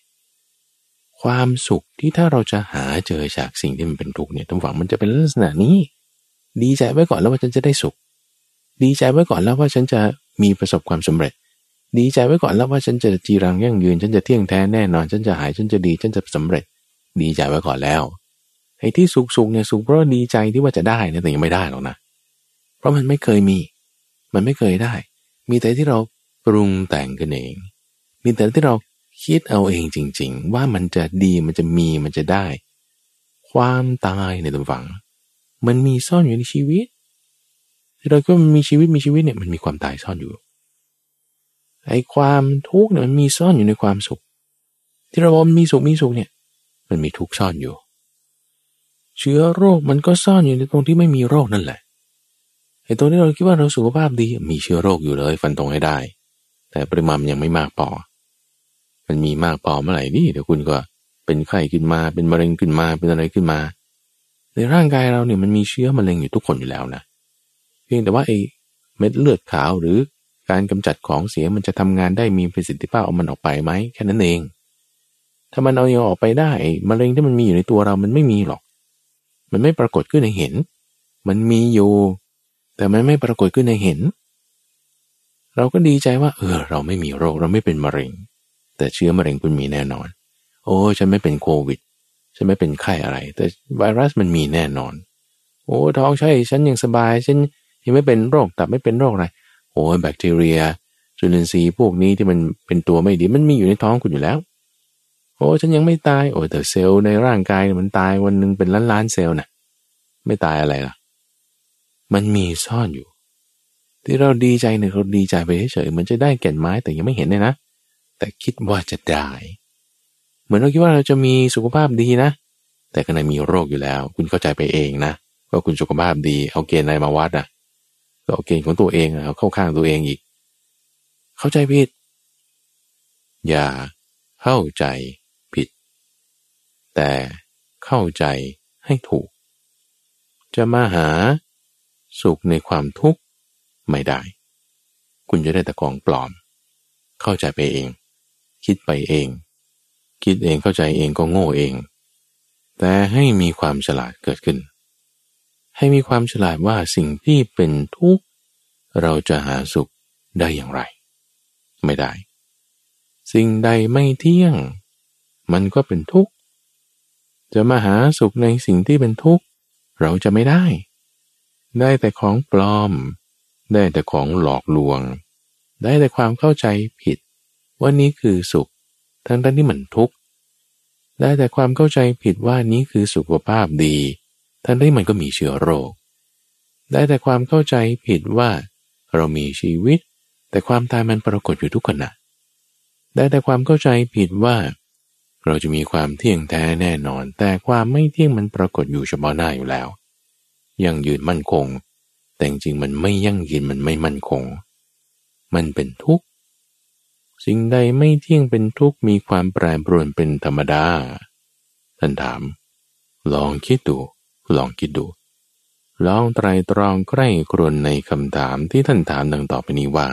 S1: ความสุขที่ถ้าเราจะหาเจอจากสิ่งที่มันเป็นทุกข์เนี่ยทุกฝังมันจะเป็นลักษณะนี้ ดีใจไว้ก่อนแล้วว่าฉันจะได้สุข ดีใจไว้ก่อนแล้วว่าฉันจะมีประสบความสำเร็จ ดีใจไว้ก่อนแล้วว่าฉันจะจีรังยั่งยืน ฉันจะเที่ยงแท้แน่นอน ฉันจะหาย ฉันจะดี ฉันจะสำเร็จ ดีใจไว้ก่อนแล้ว ไอ้ที่สุขสุขเนี่ยสุขเพราะดีใจที่ว่าจะได้เนี่ยแต่ยังไม่ได้หรอกนะ เพราะมันไม่เคยมี มันไม่เคยได้ มีแต่ที่เราปรุงแต่งกันเอง มีแต่ที่เราคิดเอาเองจริง ๆ ว่ามันจะดีมันจะมีมันจะได้ ความตายในตัวฝัง มันมีซ่อนอยู่ในชีวิตที่เราก็มีชีวิตมีชีวิตเนี่ยมันมีความตายซ่อนอยู่ไอ้ความทุกข์เนี่ยมันมีซ่อนอยู่ในความสุข ที่เราบอกมีสุขมีสุขเนี่ย มันมีทุกข์ซ่อนอยู่ เชื้อโรคมันก็ซ่อนอยู่ในตรงที่ไม่มีโรคนั่นแหละไอ้ตรงที่เราคิดว่าเราสุขภาพดีมีเชื้อโรคอยู่เลย ฟันตรงให้ได้ แต่ปริมาณยังไม่มากพอมันมีมากพอเมื่อไหร่นี่เดี๋ยวคุณก็เป็นไข้ขึ้นมาเป็นมะเร็งขึ้นมาเป็นอะไรขึ้นมา ในร่างกายเราเนี่ยมันมีเชื้อมะเร็งอยู่ทุกคนอยู่แล้วนะเพียงแต่ว่าไอ้เม็ดเลือดขาวหรือการกำจัดของเสียมันจะทำงานได้มีประสิทธิภาพเอามันออกไปไหมแค่นั้นเอง ถ้ามันเอายังออกไปได้มะเร็งที่มันมีอยู่ในตัวเรามันไม่มีหรอก มันไม่ปรากฏขึ้นในเห็น มันมีอยู่ แต่มันไม่ปรากฏขึ้นในเห็น เราก็ดีใจว่า เออ เราไม่มีโรคเราไม่เป็นมะเร็ง แต่เชื้อมะเร็งคุณมีแน่นอน โอ้ฉันไม่เป็นโควิดฉันไม่เป็นไข้อะไร แต่ไวรัสมันมีแน่นอน โอ้ท้องใช่ฉันยังสบายฉันยังไม่เป็นโรคตับไม่เป็นโรคอะไรโอ้แบคทีเรียจุลินทรีย์พวกนี้ที่มันเป็นตัวไม่ดี มันมีอยู่ในท้องคุณอยู่แล้ว อ้ฉันยังไม่ตายโอ้แต่เซลล์ในร่างกายมันตายวันหนึ่งเป็นล้านล้านเซลล์นะ่ะ ไม่ตายอะไรล่ะ มันมีซ่อนอยู่ ที่เราดีใจเนี่ยเราดีใจไปเฉยๆมันจะได้แก่นไม้แต่ยังไม่เห็นเลยนะ แต่คิดว่าจะได้ เหมือนเราคิดว่าเราจะมีสุขภาพดีนะ แต่ข้างในมีโรคอยู่แล้ว คุณเข้าใจไปเองนะว่าคุณสุขภาพดีเอาเกณฑ์อะไรมาวัดอะก็เอาเกณฑ์ของตัวเองเอาเข้าข้างตัวเองอีก เข้าใจผิดอย่าเข้าใจ แต่เข้าใจให้ถูก จะมาหาสุขในความทุกข์ไม่ได้ คุณจะได้แต่ของปลอม เข้าใจไปเอง คิดไปเอง คิดเองเข้าใจเองก็โง่เอง แต่ให้มีความฉลาดเกิดขึ้น ให้มีความฉลาดว่าสิ่งที่เป็นทุกข์เราจะหาสุขได้อย่างไร ไม่ได้ สิ่งใดไม่เที่ยง มันก็เป็นทุกข์ จะมาหาสุขในสิ่งที่เป็นทุกข์เราจะไม่ได้ ได้แต่ของปลอม ได้แต่ของหลอกลวง ได้แต่ความเข้าใจผิด ว่านี้คือสุข ทั้งทั้งที่มันทุกข์ได้แต่ความเข้าใจผิดว่านี้คือสุขภาพดี ทั้งที่มันก็มีเชื้อโรค ได้แต่ความเข้าใจผิดว่า เรามีชีวิต แต่ความตายมันปรากฏอยู่ทุกขณะได้แต่ความเข้าใจผิดว่า เราจะมีความเที่ยงแท้แน่นอน แต่ความไม่เที่ยงมันปรากฏอยู่เฉพาะหน้าอยู่แล้ว ยังยืนมั่นคง แต่จริงมันไม่ยั่งยืนมันไม่มั่นคง มันเป็นทุกข์ สิ่งใดไม่เที่ยงเป็นทุกข์มีความแปรปรวนเป็นธรรมดา ท่านถาม ลองคิดดู ลองคิดดู ลองไตรตรองใกล้ครวนในคำถามที่ท่านถามดังต่อไปนี้ว่า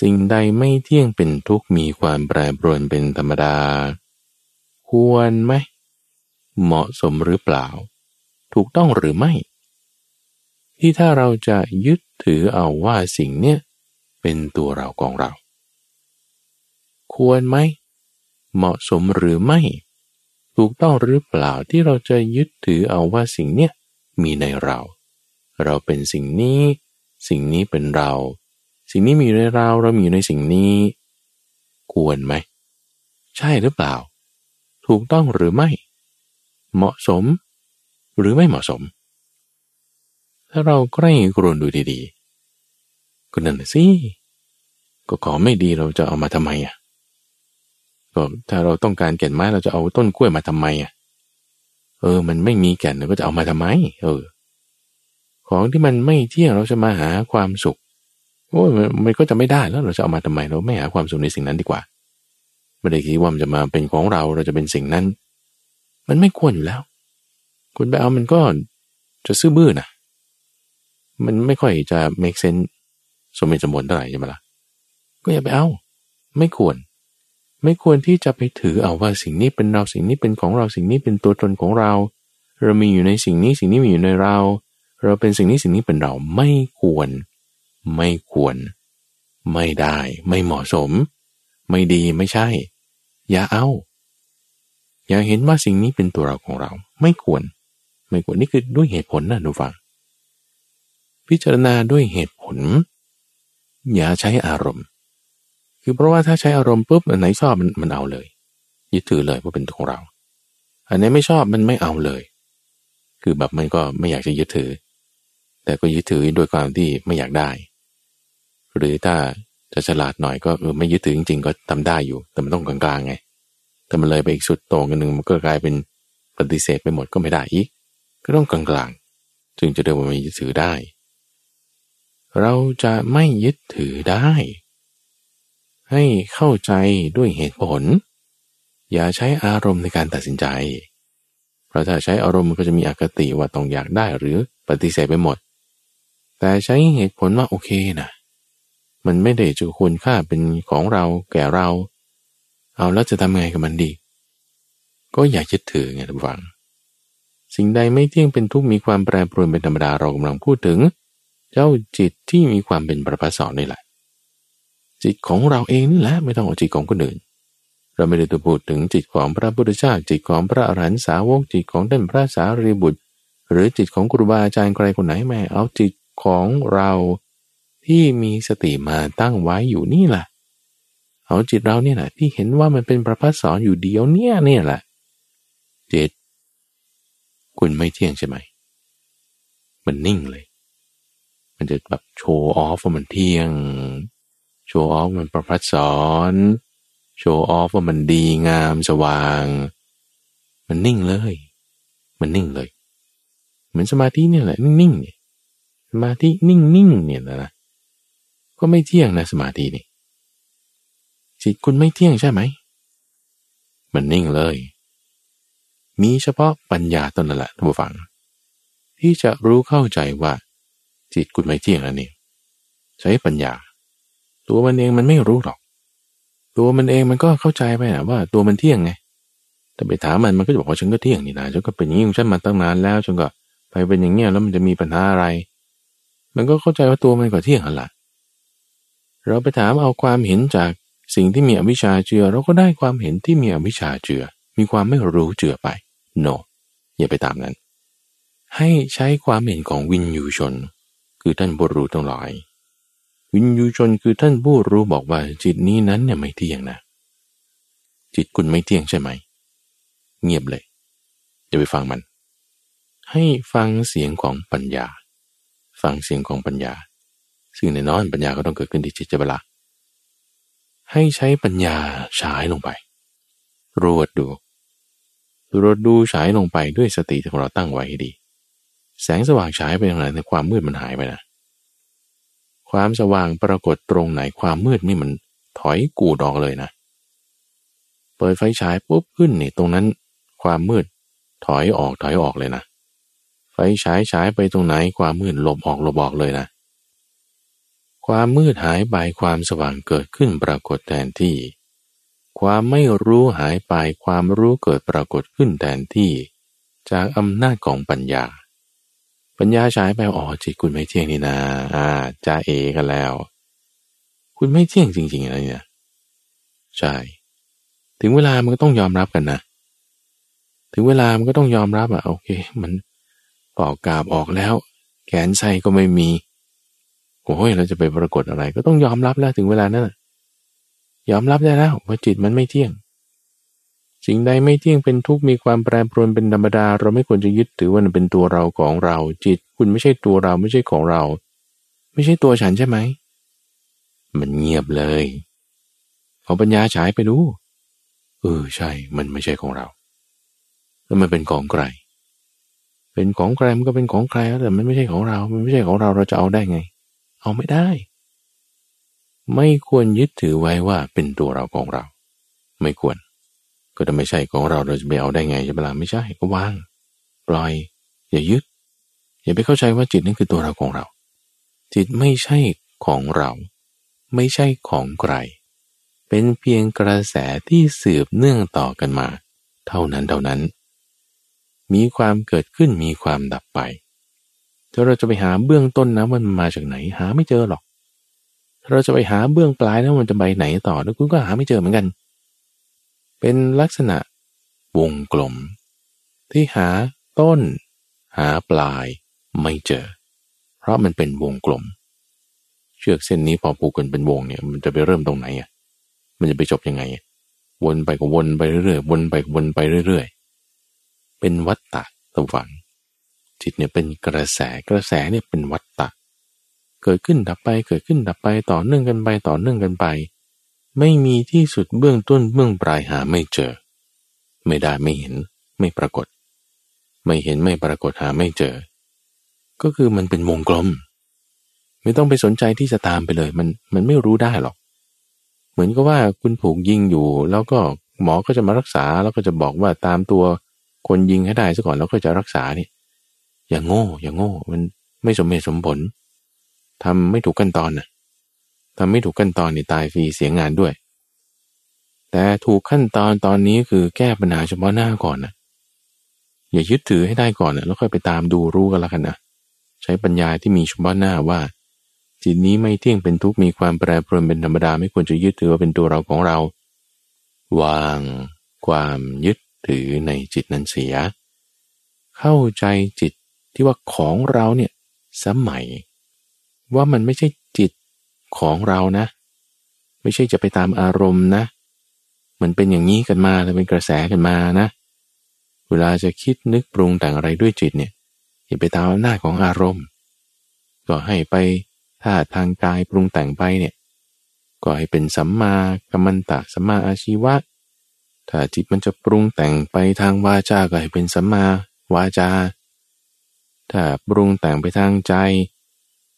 S1: สิ่งใดไม่เที่ยงเป็นทุกข์มีความแปรปรวนเป็นธรรมดา ควรไหม เหมาะสมหรือเปล่า ถูกต้องหรือไม่ ที่ถ้าเราจะยึดถือเอาว่าสิ่งเนี้ยเป็นตัวเราของเรา ควรไหม เหมาะสมหรือไม่ ถูกต้องหรือเปล่าที่เราจะยึดถือเอาว่าสิ่งเนี้ยมีในเรา เราเป็นสิ่งนี้ สิ่งนี้เป็นเรา สิ่งนี้มีในเราเรามีในสิ่งนี้ ควรไหม ใช่หรือเปล่า ถูกต้องหรือไม่ เหมาะสม หรือไม่เหมาะสม ถ้าเราใกล้กรวนดูดีๆ ก็นั่นสิ ก็ขอไม่ดีเราจะเอามาทำไมอะก็ถ้าเราต้องการแก่นไม้เราจะเอาต้นกล้วยมาทำไมอะ เออ มันไม่มีแก่นเราก็จะเอามาทำไม เออ ของที่มันไม่เที่ยงเราจะมาหาความสุขโอ้ยมันก็จะไม่ได้แล้วเราจะเอามาทำไมเราไม่หาความสุขในสิ่งนั้นดีกว่า ไม่ได้คิดว่ามันจะมาเป็นของเราเราจะเป็นสิ่งนั้น มันไม่ควรอยู่แล้ว คุณไปเอามันก็จะซื้อบื้อนะมันไม่ค่อยจะ make sense สมเหตุสมผลเท่าไหร่ใช่ไหมละ่ะก็อย่าไปเอา ไม่ควร ไม่ควรที่จะไปถือเอาว่าสิ่งนี้เป็นเราสิ่งนี้เป็นของเราสิ่งนี้เป็นตัวตนของเรา เรามีอยู่ในสิ่งนี้สิ่งนี้มีอยู่ในเรา เราเป็นสิ่งนี้สิ่งนี้เป็นเราไม่ควร ไม่ควร ไม่ได้ ไม่เหมาะสม ไม่ดีไม่ใช่ อย่าเอา อย่าเห็นว่าสิ่งนี้เป็นตัวเราของเรา ไม่ควร ไม่ควรนี่คือด้วยเหตุผลนะดูฟัง พิจารณาด้วยเหตุผล อย่าใช้อารมณ์ คือเพราะว่าถ้าใช้อารมณ์ปุ๊บอันไหนชอบมันมันเอาเลยยึดถือเลยว่าเป็นของเรา อันไหนไม่ชอบมันไม่เอาเลย คือแบบมันก็ไม่อยากจะยึดถือ แต่ก็ยึดถือด้วยความที่ไม่อยากได้ หรือถ้า จะฉลาดหน่อยก็เออไม่ยึดถือจริงๆก็ทำได้อยู่ แต่มันต้องกลางๆไงแต่มันเลยไปอีกสุดโต่งกันหนึ่งมันก็กลายเป็นปฏิเสธไปหมดก็ไม่ได้อีก ก็ต้องกลางๆ จึงจะเดินมายึดถือได้ เราจะไม่ยึดถือได้ ให้เข้าใจด้วยเหตุผล อย่าใช้อารมณ์ในการตัดสินใจ เพราะถ้าใช้อารมณ์มันก็จะมีอคติว่าต้องอยากได้หรือปฏิเสธไปหมด แต่ใช้เหตุผลว่าโอเคนะ มันไม่ได้จุคุณค่าเป็นของเราแก่เรา เอาแล้วจะทำไงกับมันดี ก็อย่ายึดถือไงทุกฝัง สิ่งใดไม่เที่ยงเป็นทุกมีความแปรปรวนเป็นธรรมดาเรากำลังพูดถึง เจ้าจิตที่มีความเป็นประภัสสอนนี่แหละ จิตของเราเองนี่แหละไม่ต้องเอาจิตของคนอื่นเราไม่ได้ตัวพูดถึงจิตของพระพุทธเจ้าจิตของพระอรหันตสาวกจิตของท่านพระสารีบุตร หรือจิตของครูบาอาจารย์ใครคนไหนแม่เอาจิตของเรา ที่มีสติมาตั้งไว้อยู่นี่แหละเอาจิตเราเนี่ยแหละที่เห็นว่ามันเป็นประภัสสอนอยู่เดียวเนี่ยเนี่ยแหละจิตคุณไม่เที่ยงใช่ไหม มันนิ่งเลย มันจะแบบโชว์ออฟว่ามันเที่ยง โชว์ออฟมันประพัดสอน โชว์ออฟว่ามันดีงามสว่าง มันนิ่งเลย มันนิ่งเลย เหมือนสมาธิเนี่ยแหละนิ่งๆเนี่ยสมาธินิ่งๆเนี่ยนะ ก็ไม่เที่ยงนะสมาธินี่จิตคุณไม่เที่ยงใช่ไหม มันนิ่งเลย มีเฉพาะปัญญาตนนั่นแหละท่านผู้ฟัง ที่จะรู้เข้าใจว่า จิตคุณไม่เที่ยงแล้วนี่ใช้ปัญญา ตัวมันเองมันไม่รู้หรอก ตัวมันเองมันก็เข้าใจไปนะว่า ตัวมันเที่ยงไงแต่ไปถามมันมันก็จะบอกว่าฉันก็เที่ยงนี่นะฉันก็เป็นอย่างนี้ของฉันมาตั้งนานแล้วฉันก็ไปเป็นอย่างเงี้ยแล้วมันจะมีปัญหาอะไร มันก็เข้าใจว่าตัวมันก็เที่ยงหันละ เราไปถามเอาความเห็นจากสิ่งที่มีอวิชชาเจือ เราก็ได้ความเห็นที่มีอวิชชาเจือ มีความไม่รู้เจือไป no อย่าไปตามนั้น ให้ใช้ความเห็นของวินยูชน คือท่านผู้รู้ทั้งหลายวิญญูชนคือท่านผู้รู้บอกว่าจิตนี้นั้นเนี่ยไม่เที่ยงนะ จิตคุณไม่เที่ยงใช่ไหม เงียบเลยอย่าไปฟังมัน ให้ฟังเสียงของปัญญา ฟังเสียงของปัญญา ซึ่งในน้อยปัญญาก็ต้องเกิดขึ้นที่จิตจะเวลาให้ใช้ปัญญาฉายลงไป รวดดู รวดดูฉายลงไปด้วยสติที่เราตั้งไว้ให้ดี แสงสว่างฉายไปทางไหนในความมืดมันหายไปนะ ความสว่างปรากฏตรงไหนความมืดนี่มันถอยกูดออกเลยนะ เปิดไฟฉายปุ๊บขึ้นนี่ตรงนั้นความมืดถอยออกถอยออกเลยนะ ไฟฉายฉายไปตรงไหนความมืดหลบออกหลบออกเลยนะ ความมืดหายไปความสว่างเกิดขึ้นปรากฏแทนที่ ความไม่รู้หายไปความรู้เกิดปรากฏขึ้นแทนที่ จากอำนาจของปัญญา ปัญญาฉายไปอ๋อจิตคุณไม่เที่ยงนี่นาอ่าจ้าเอกันแล้ว คุณไม่เที่ยงจริงๆอะไรเนี่ยใช่ถึงเวลามันก็ต้องยอมรับกันนะ ถึงเวลามันก็ต้องยอมรับอะโอเค มันปอกกาบออกแล้ว แขนใส่ก็ไม่มี โอ้ยเราจะไปปรากฏอะไร ก็ต้องยอมรับแล้วถึงเวลานั้นยอมรับได้แล้วว่าจิตมันไม่เที่ยง สิ่งใดไม่เที่ยงเป็นทุกข์มีความแปรปรวนเป็นธรรมดา เราไม่ควรจะยึดถือว่ามันเป็นตัวเราของเรา จิต คุณไม่ใช่ตัวเราไม่ใช่ของเรา ไม่ใช่ตัวฉันใช่ไหมมันเงียบเลยเอาปัญญาฉายไปดูเออใช่ มันไม่ใช่ของเรา แล้วมันเป็นของใคร เป็นของใครมันก็เป็นของใครแต่มันไม่ใช่ของเรา มันไม่ใช่ของเราเราจะเอาได้ไง เอาไม่ได้ ไม่ควรยึดถือไว้ว่าเป็นตัวเราของเรา ไม่ควร ก็จะไม่ใช่ของเราเราจะไปเอาได้ไงจะเวลาไม่ใช่ก็วาง ปล่อย อย่ายึด อย่าไปเข้าใจว่าจิตนั่นคือตัวเราของเรา จิตไม่ใช่ของเรา ไม่ใช่ของใครเป็นเพียงกระแสที่สืบเนื่องต่อกันมา เท่านั้นเท่านั้น มีความเกิดขึ้นมีความดับไป ถ้าเราจะไปหาเบื้องต้นนะมันมาจากไหน หาไม่เจอหรอกถ้าเราจะไปหาเบื้องปลายแล้วมันจะไปไหนต่อแล้วคุณก็หาไม่เจอเหมือนกัน เป็นลักษณะวงกลม ที่หาต้น หาปลายไม่เจอ เพราะมันเป็นวงกลม เชือกเส้นนี้พอผูกกันเป็นวงเนี่ย มันจะไปเริ่มตรงไหนอะมันจะไปจบยังไง วนไปก็วนไปเรื่อยๆวนไปวนไปเรื่อยๆ เป็นวัตตะตะวัง จิตเนี่ยเป็นกระแสกระแสเนี่ยเป็นวัตตะ เกิดขึ้นดับไปเกิดขึ้นดับไปต่อเนื่องกันไปต่อเนื่องกันไป ไม่มีที่สุดเบื้องต้นเบื้องปลายหาไม่เจอ ไม่ได้ไม่เห็นไม่ปรากฏ ไม่เห็นไม่ปรากฏหาไม่เจอ ก็คือมันเป็นวงกลม ไม่ต้องไปสนใจที่จะตามไปเลย มันมันไม่รู้ได้หรอก เหมือนกับว่าคุณผูกยิงอยู่ แล้วก็หมอก็จะมารักษาแล้วก็จะบอกว่าตามตัวคนยิงให้ได้ซะก่อนแล้วก็จะรักษานี่ อย่างโง่ อย่างโง่ มันไม่สมเหตุสมผลทำไม่ถูกขั้นตอนน่ะทำไม่ถูกขั้นตอนนี่ตายฟรีเสียงานด้วย แต่ถูกขั้นตอนตอนนี้คือแก้ปัญหาเฉพาะหน้าก่อนนะอย่ายึดถือให้ได้ก่อนนะแล้วค่อยไปตามดูรู้กันละกันนะใช้ปัญญาที่มีเฉพาะหน้าว่าจิตนี้ไม่เที่ยงเป็นทุกข์มีความแปรปรวนเป็นธรรมดาไม่ควรจะยึดถือว่าเป็นตัวเราของเรา วางความยึดถือในจิตนั้นเสีย เข้าใจจิต ที่ว่าของเราเนี่ยสมัย ว่ามันไม่ใช่จิตของเรานะ ไม่ใช่จะไปตามอารมณ์นะ มันเป็นอย่างนี้กันมาแล้วเป็นกระแสกันมานะ เวลาจะคิดนึกปรุงแต่งอะไรด้วยจิตเนี่ยอย่าไปตามอำนาจของอารมณ์ ก็ให้ไปถ้าทางกายปรุงแต่งไปเนี่ยก็ให้เป็นสัมมากัมมันตะสัมมาอาชีวะ ถ้าจิตมันจะปรุงแต่งไปทางวาจาก็ให้เป็นสัมมาวาจา ถ้าปรุงแต่งไปทางใจ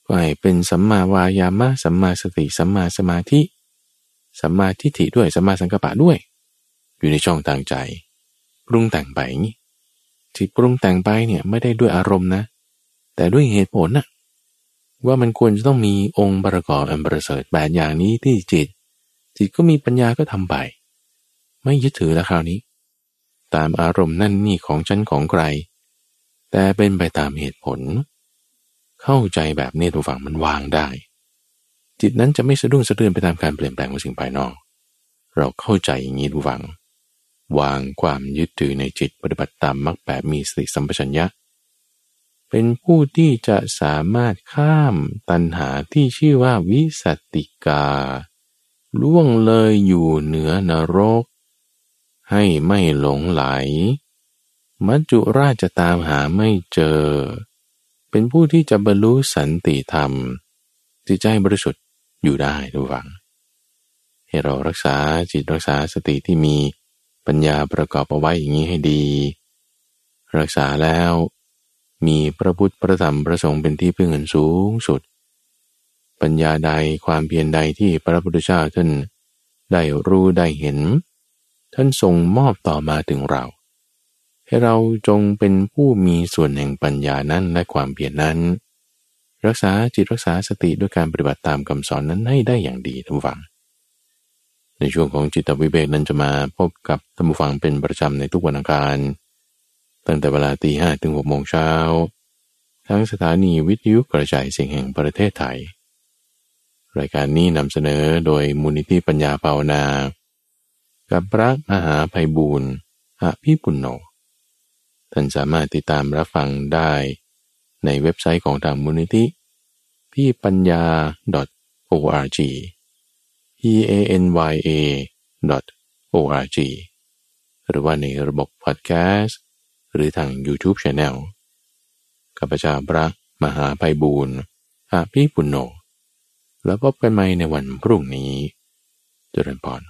S1: ก็ให้เป็นสัมมาวายามะสัมมาสติสัมมาสมาธิ สัมมาทิฏฐิด้วยสัมมาสังกัปปะด้วย อยู่ในช่องทางใจ ปรุงแต่งไปงนี้จิตปรุงแต่งไปเนี่ยไม่ได้ด้วยอารมณ์นะ แต่ด้วยเหตุผลนะว่ามันควรจะต้องมีองค์ประกอบอันประเสริฐแปดอย่างนี้ที่จิต จิตก็มีปัญญาก็ทำไป ไม่ยึดถือแล้วคราวนี้ ตามอารมณ์นั่นนี่ของฉันของใคร แต่เป็นไปตามเหตุผล เข้าใจแบบนี้ทุกฝั่งมันวางได้ จิตนั้นจะไม่สะดุ้งสะเทือนไปตามการเปลี่ยนแปลงของสิ่งภายนอก เราเข้าใจอย่างนี้ทุกฝั่งวางความยึดถือในจิตปฏิบัติตามมรรคแปดมีสติสัมปชัญญะ เป็นผู้ที่จะสามารถข้ามตัณหาที่ชื่อว่าวิสติกา ล่วงเลยอยู่เหนือนรก ให้ไม่หลงไหล มัจจุราชจะตามหาไม่เจอ เป็นผู้ที่จะบรรลุสันติธรรมจิตใจบริสุทธิ์อยู่ได้ทุกฝัง ให้เรารักษาจิตรักษาสติที่มีปัญญาประกอบเอาไว้อย่างนี้ให้ดี รักษาแล้วมีพระพุทธพระธรรมพระสงฆ์เป็นที่พึ่งอันสูงสุด ปัญญาใดความเพียรใดที่พระพุทธเจ้าท่านได้รู้ได้เห็น ท่านทรงมอบต่อมาถึงเรา ให้เราจงเป็นผู้มีส่วนแห่งปัญญานั้นและความเพียรนั้น รักษาจิตรักษาสติด้วยการปฏิบัติตามคำสอนนั้นให้ได้อย่างดีท่านฟัง ในช่วงของจิตวิเวกนั้นจะมาพบกับท่านฟังเป็นประจำในทุกวันอังคาร ตั้งแต่เวลาตีห้ถึงหกโมงเช้า ทั้งสถานีวิทยุกระจายเสียงแห่งประเทศไทย รายการนี้นำเสนอโดยมูลนิธิปัญญาภาวนา กับพระมหาภัยบูรณ์อภิปุณโญ ท่านสามารถติดตามรับฟังได้ในเว็บไซต์ของทางมูลนิธิพี่ปัญญา .org p a n y a .org หรือว่าในระบบพอดแคสต์หรือทาง YouTube Channel ข้าพเจ้าพระมหาภัยบูรณ์อาภิปุณโญแล้วพบกันใหม่ในวันพรุ่งนี้ เจริญพร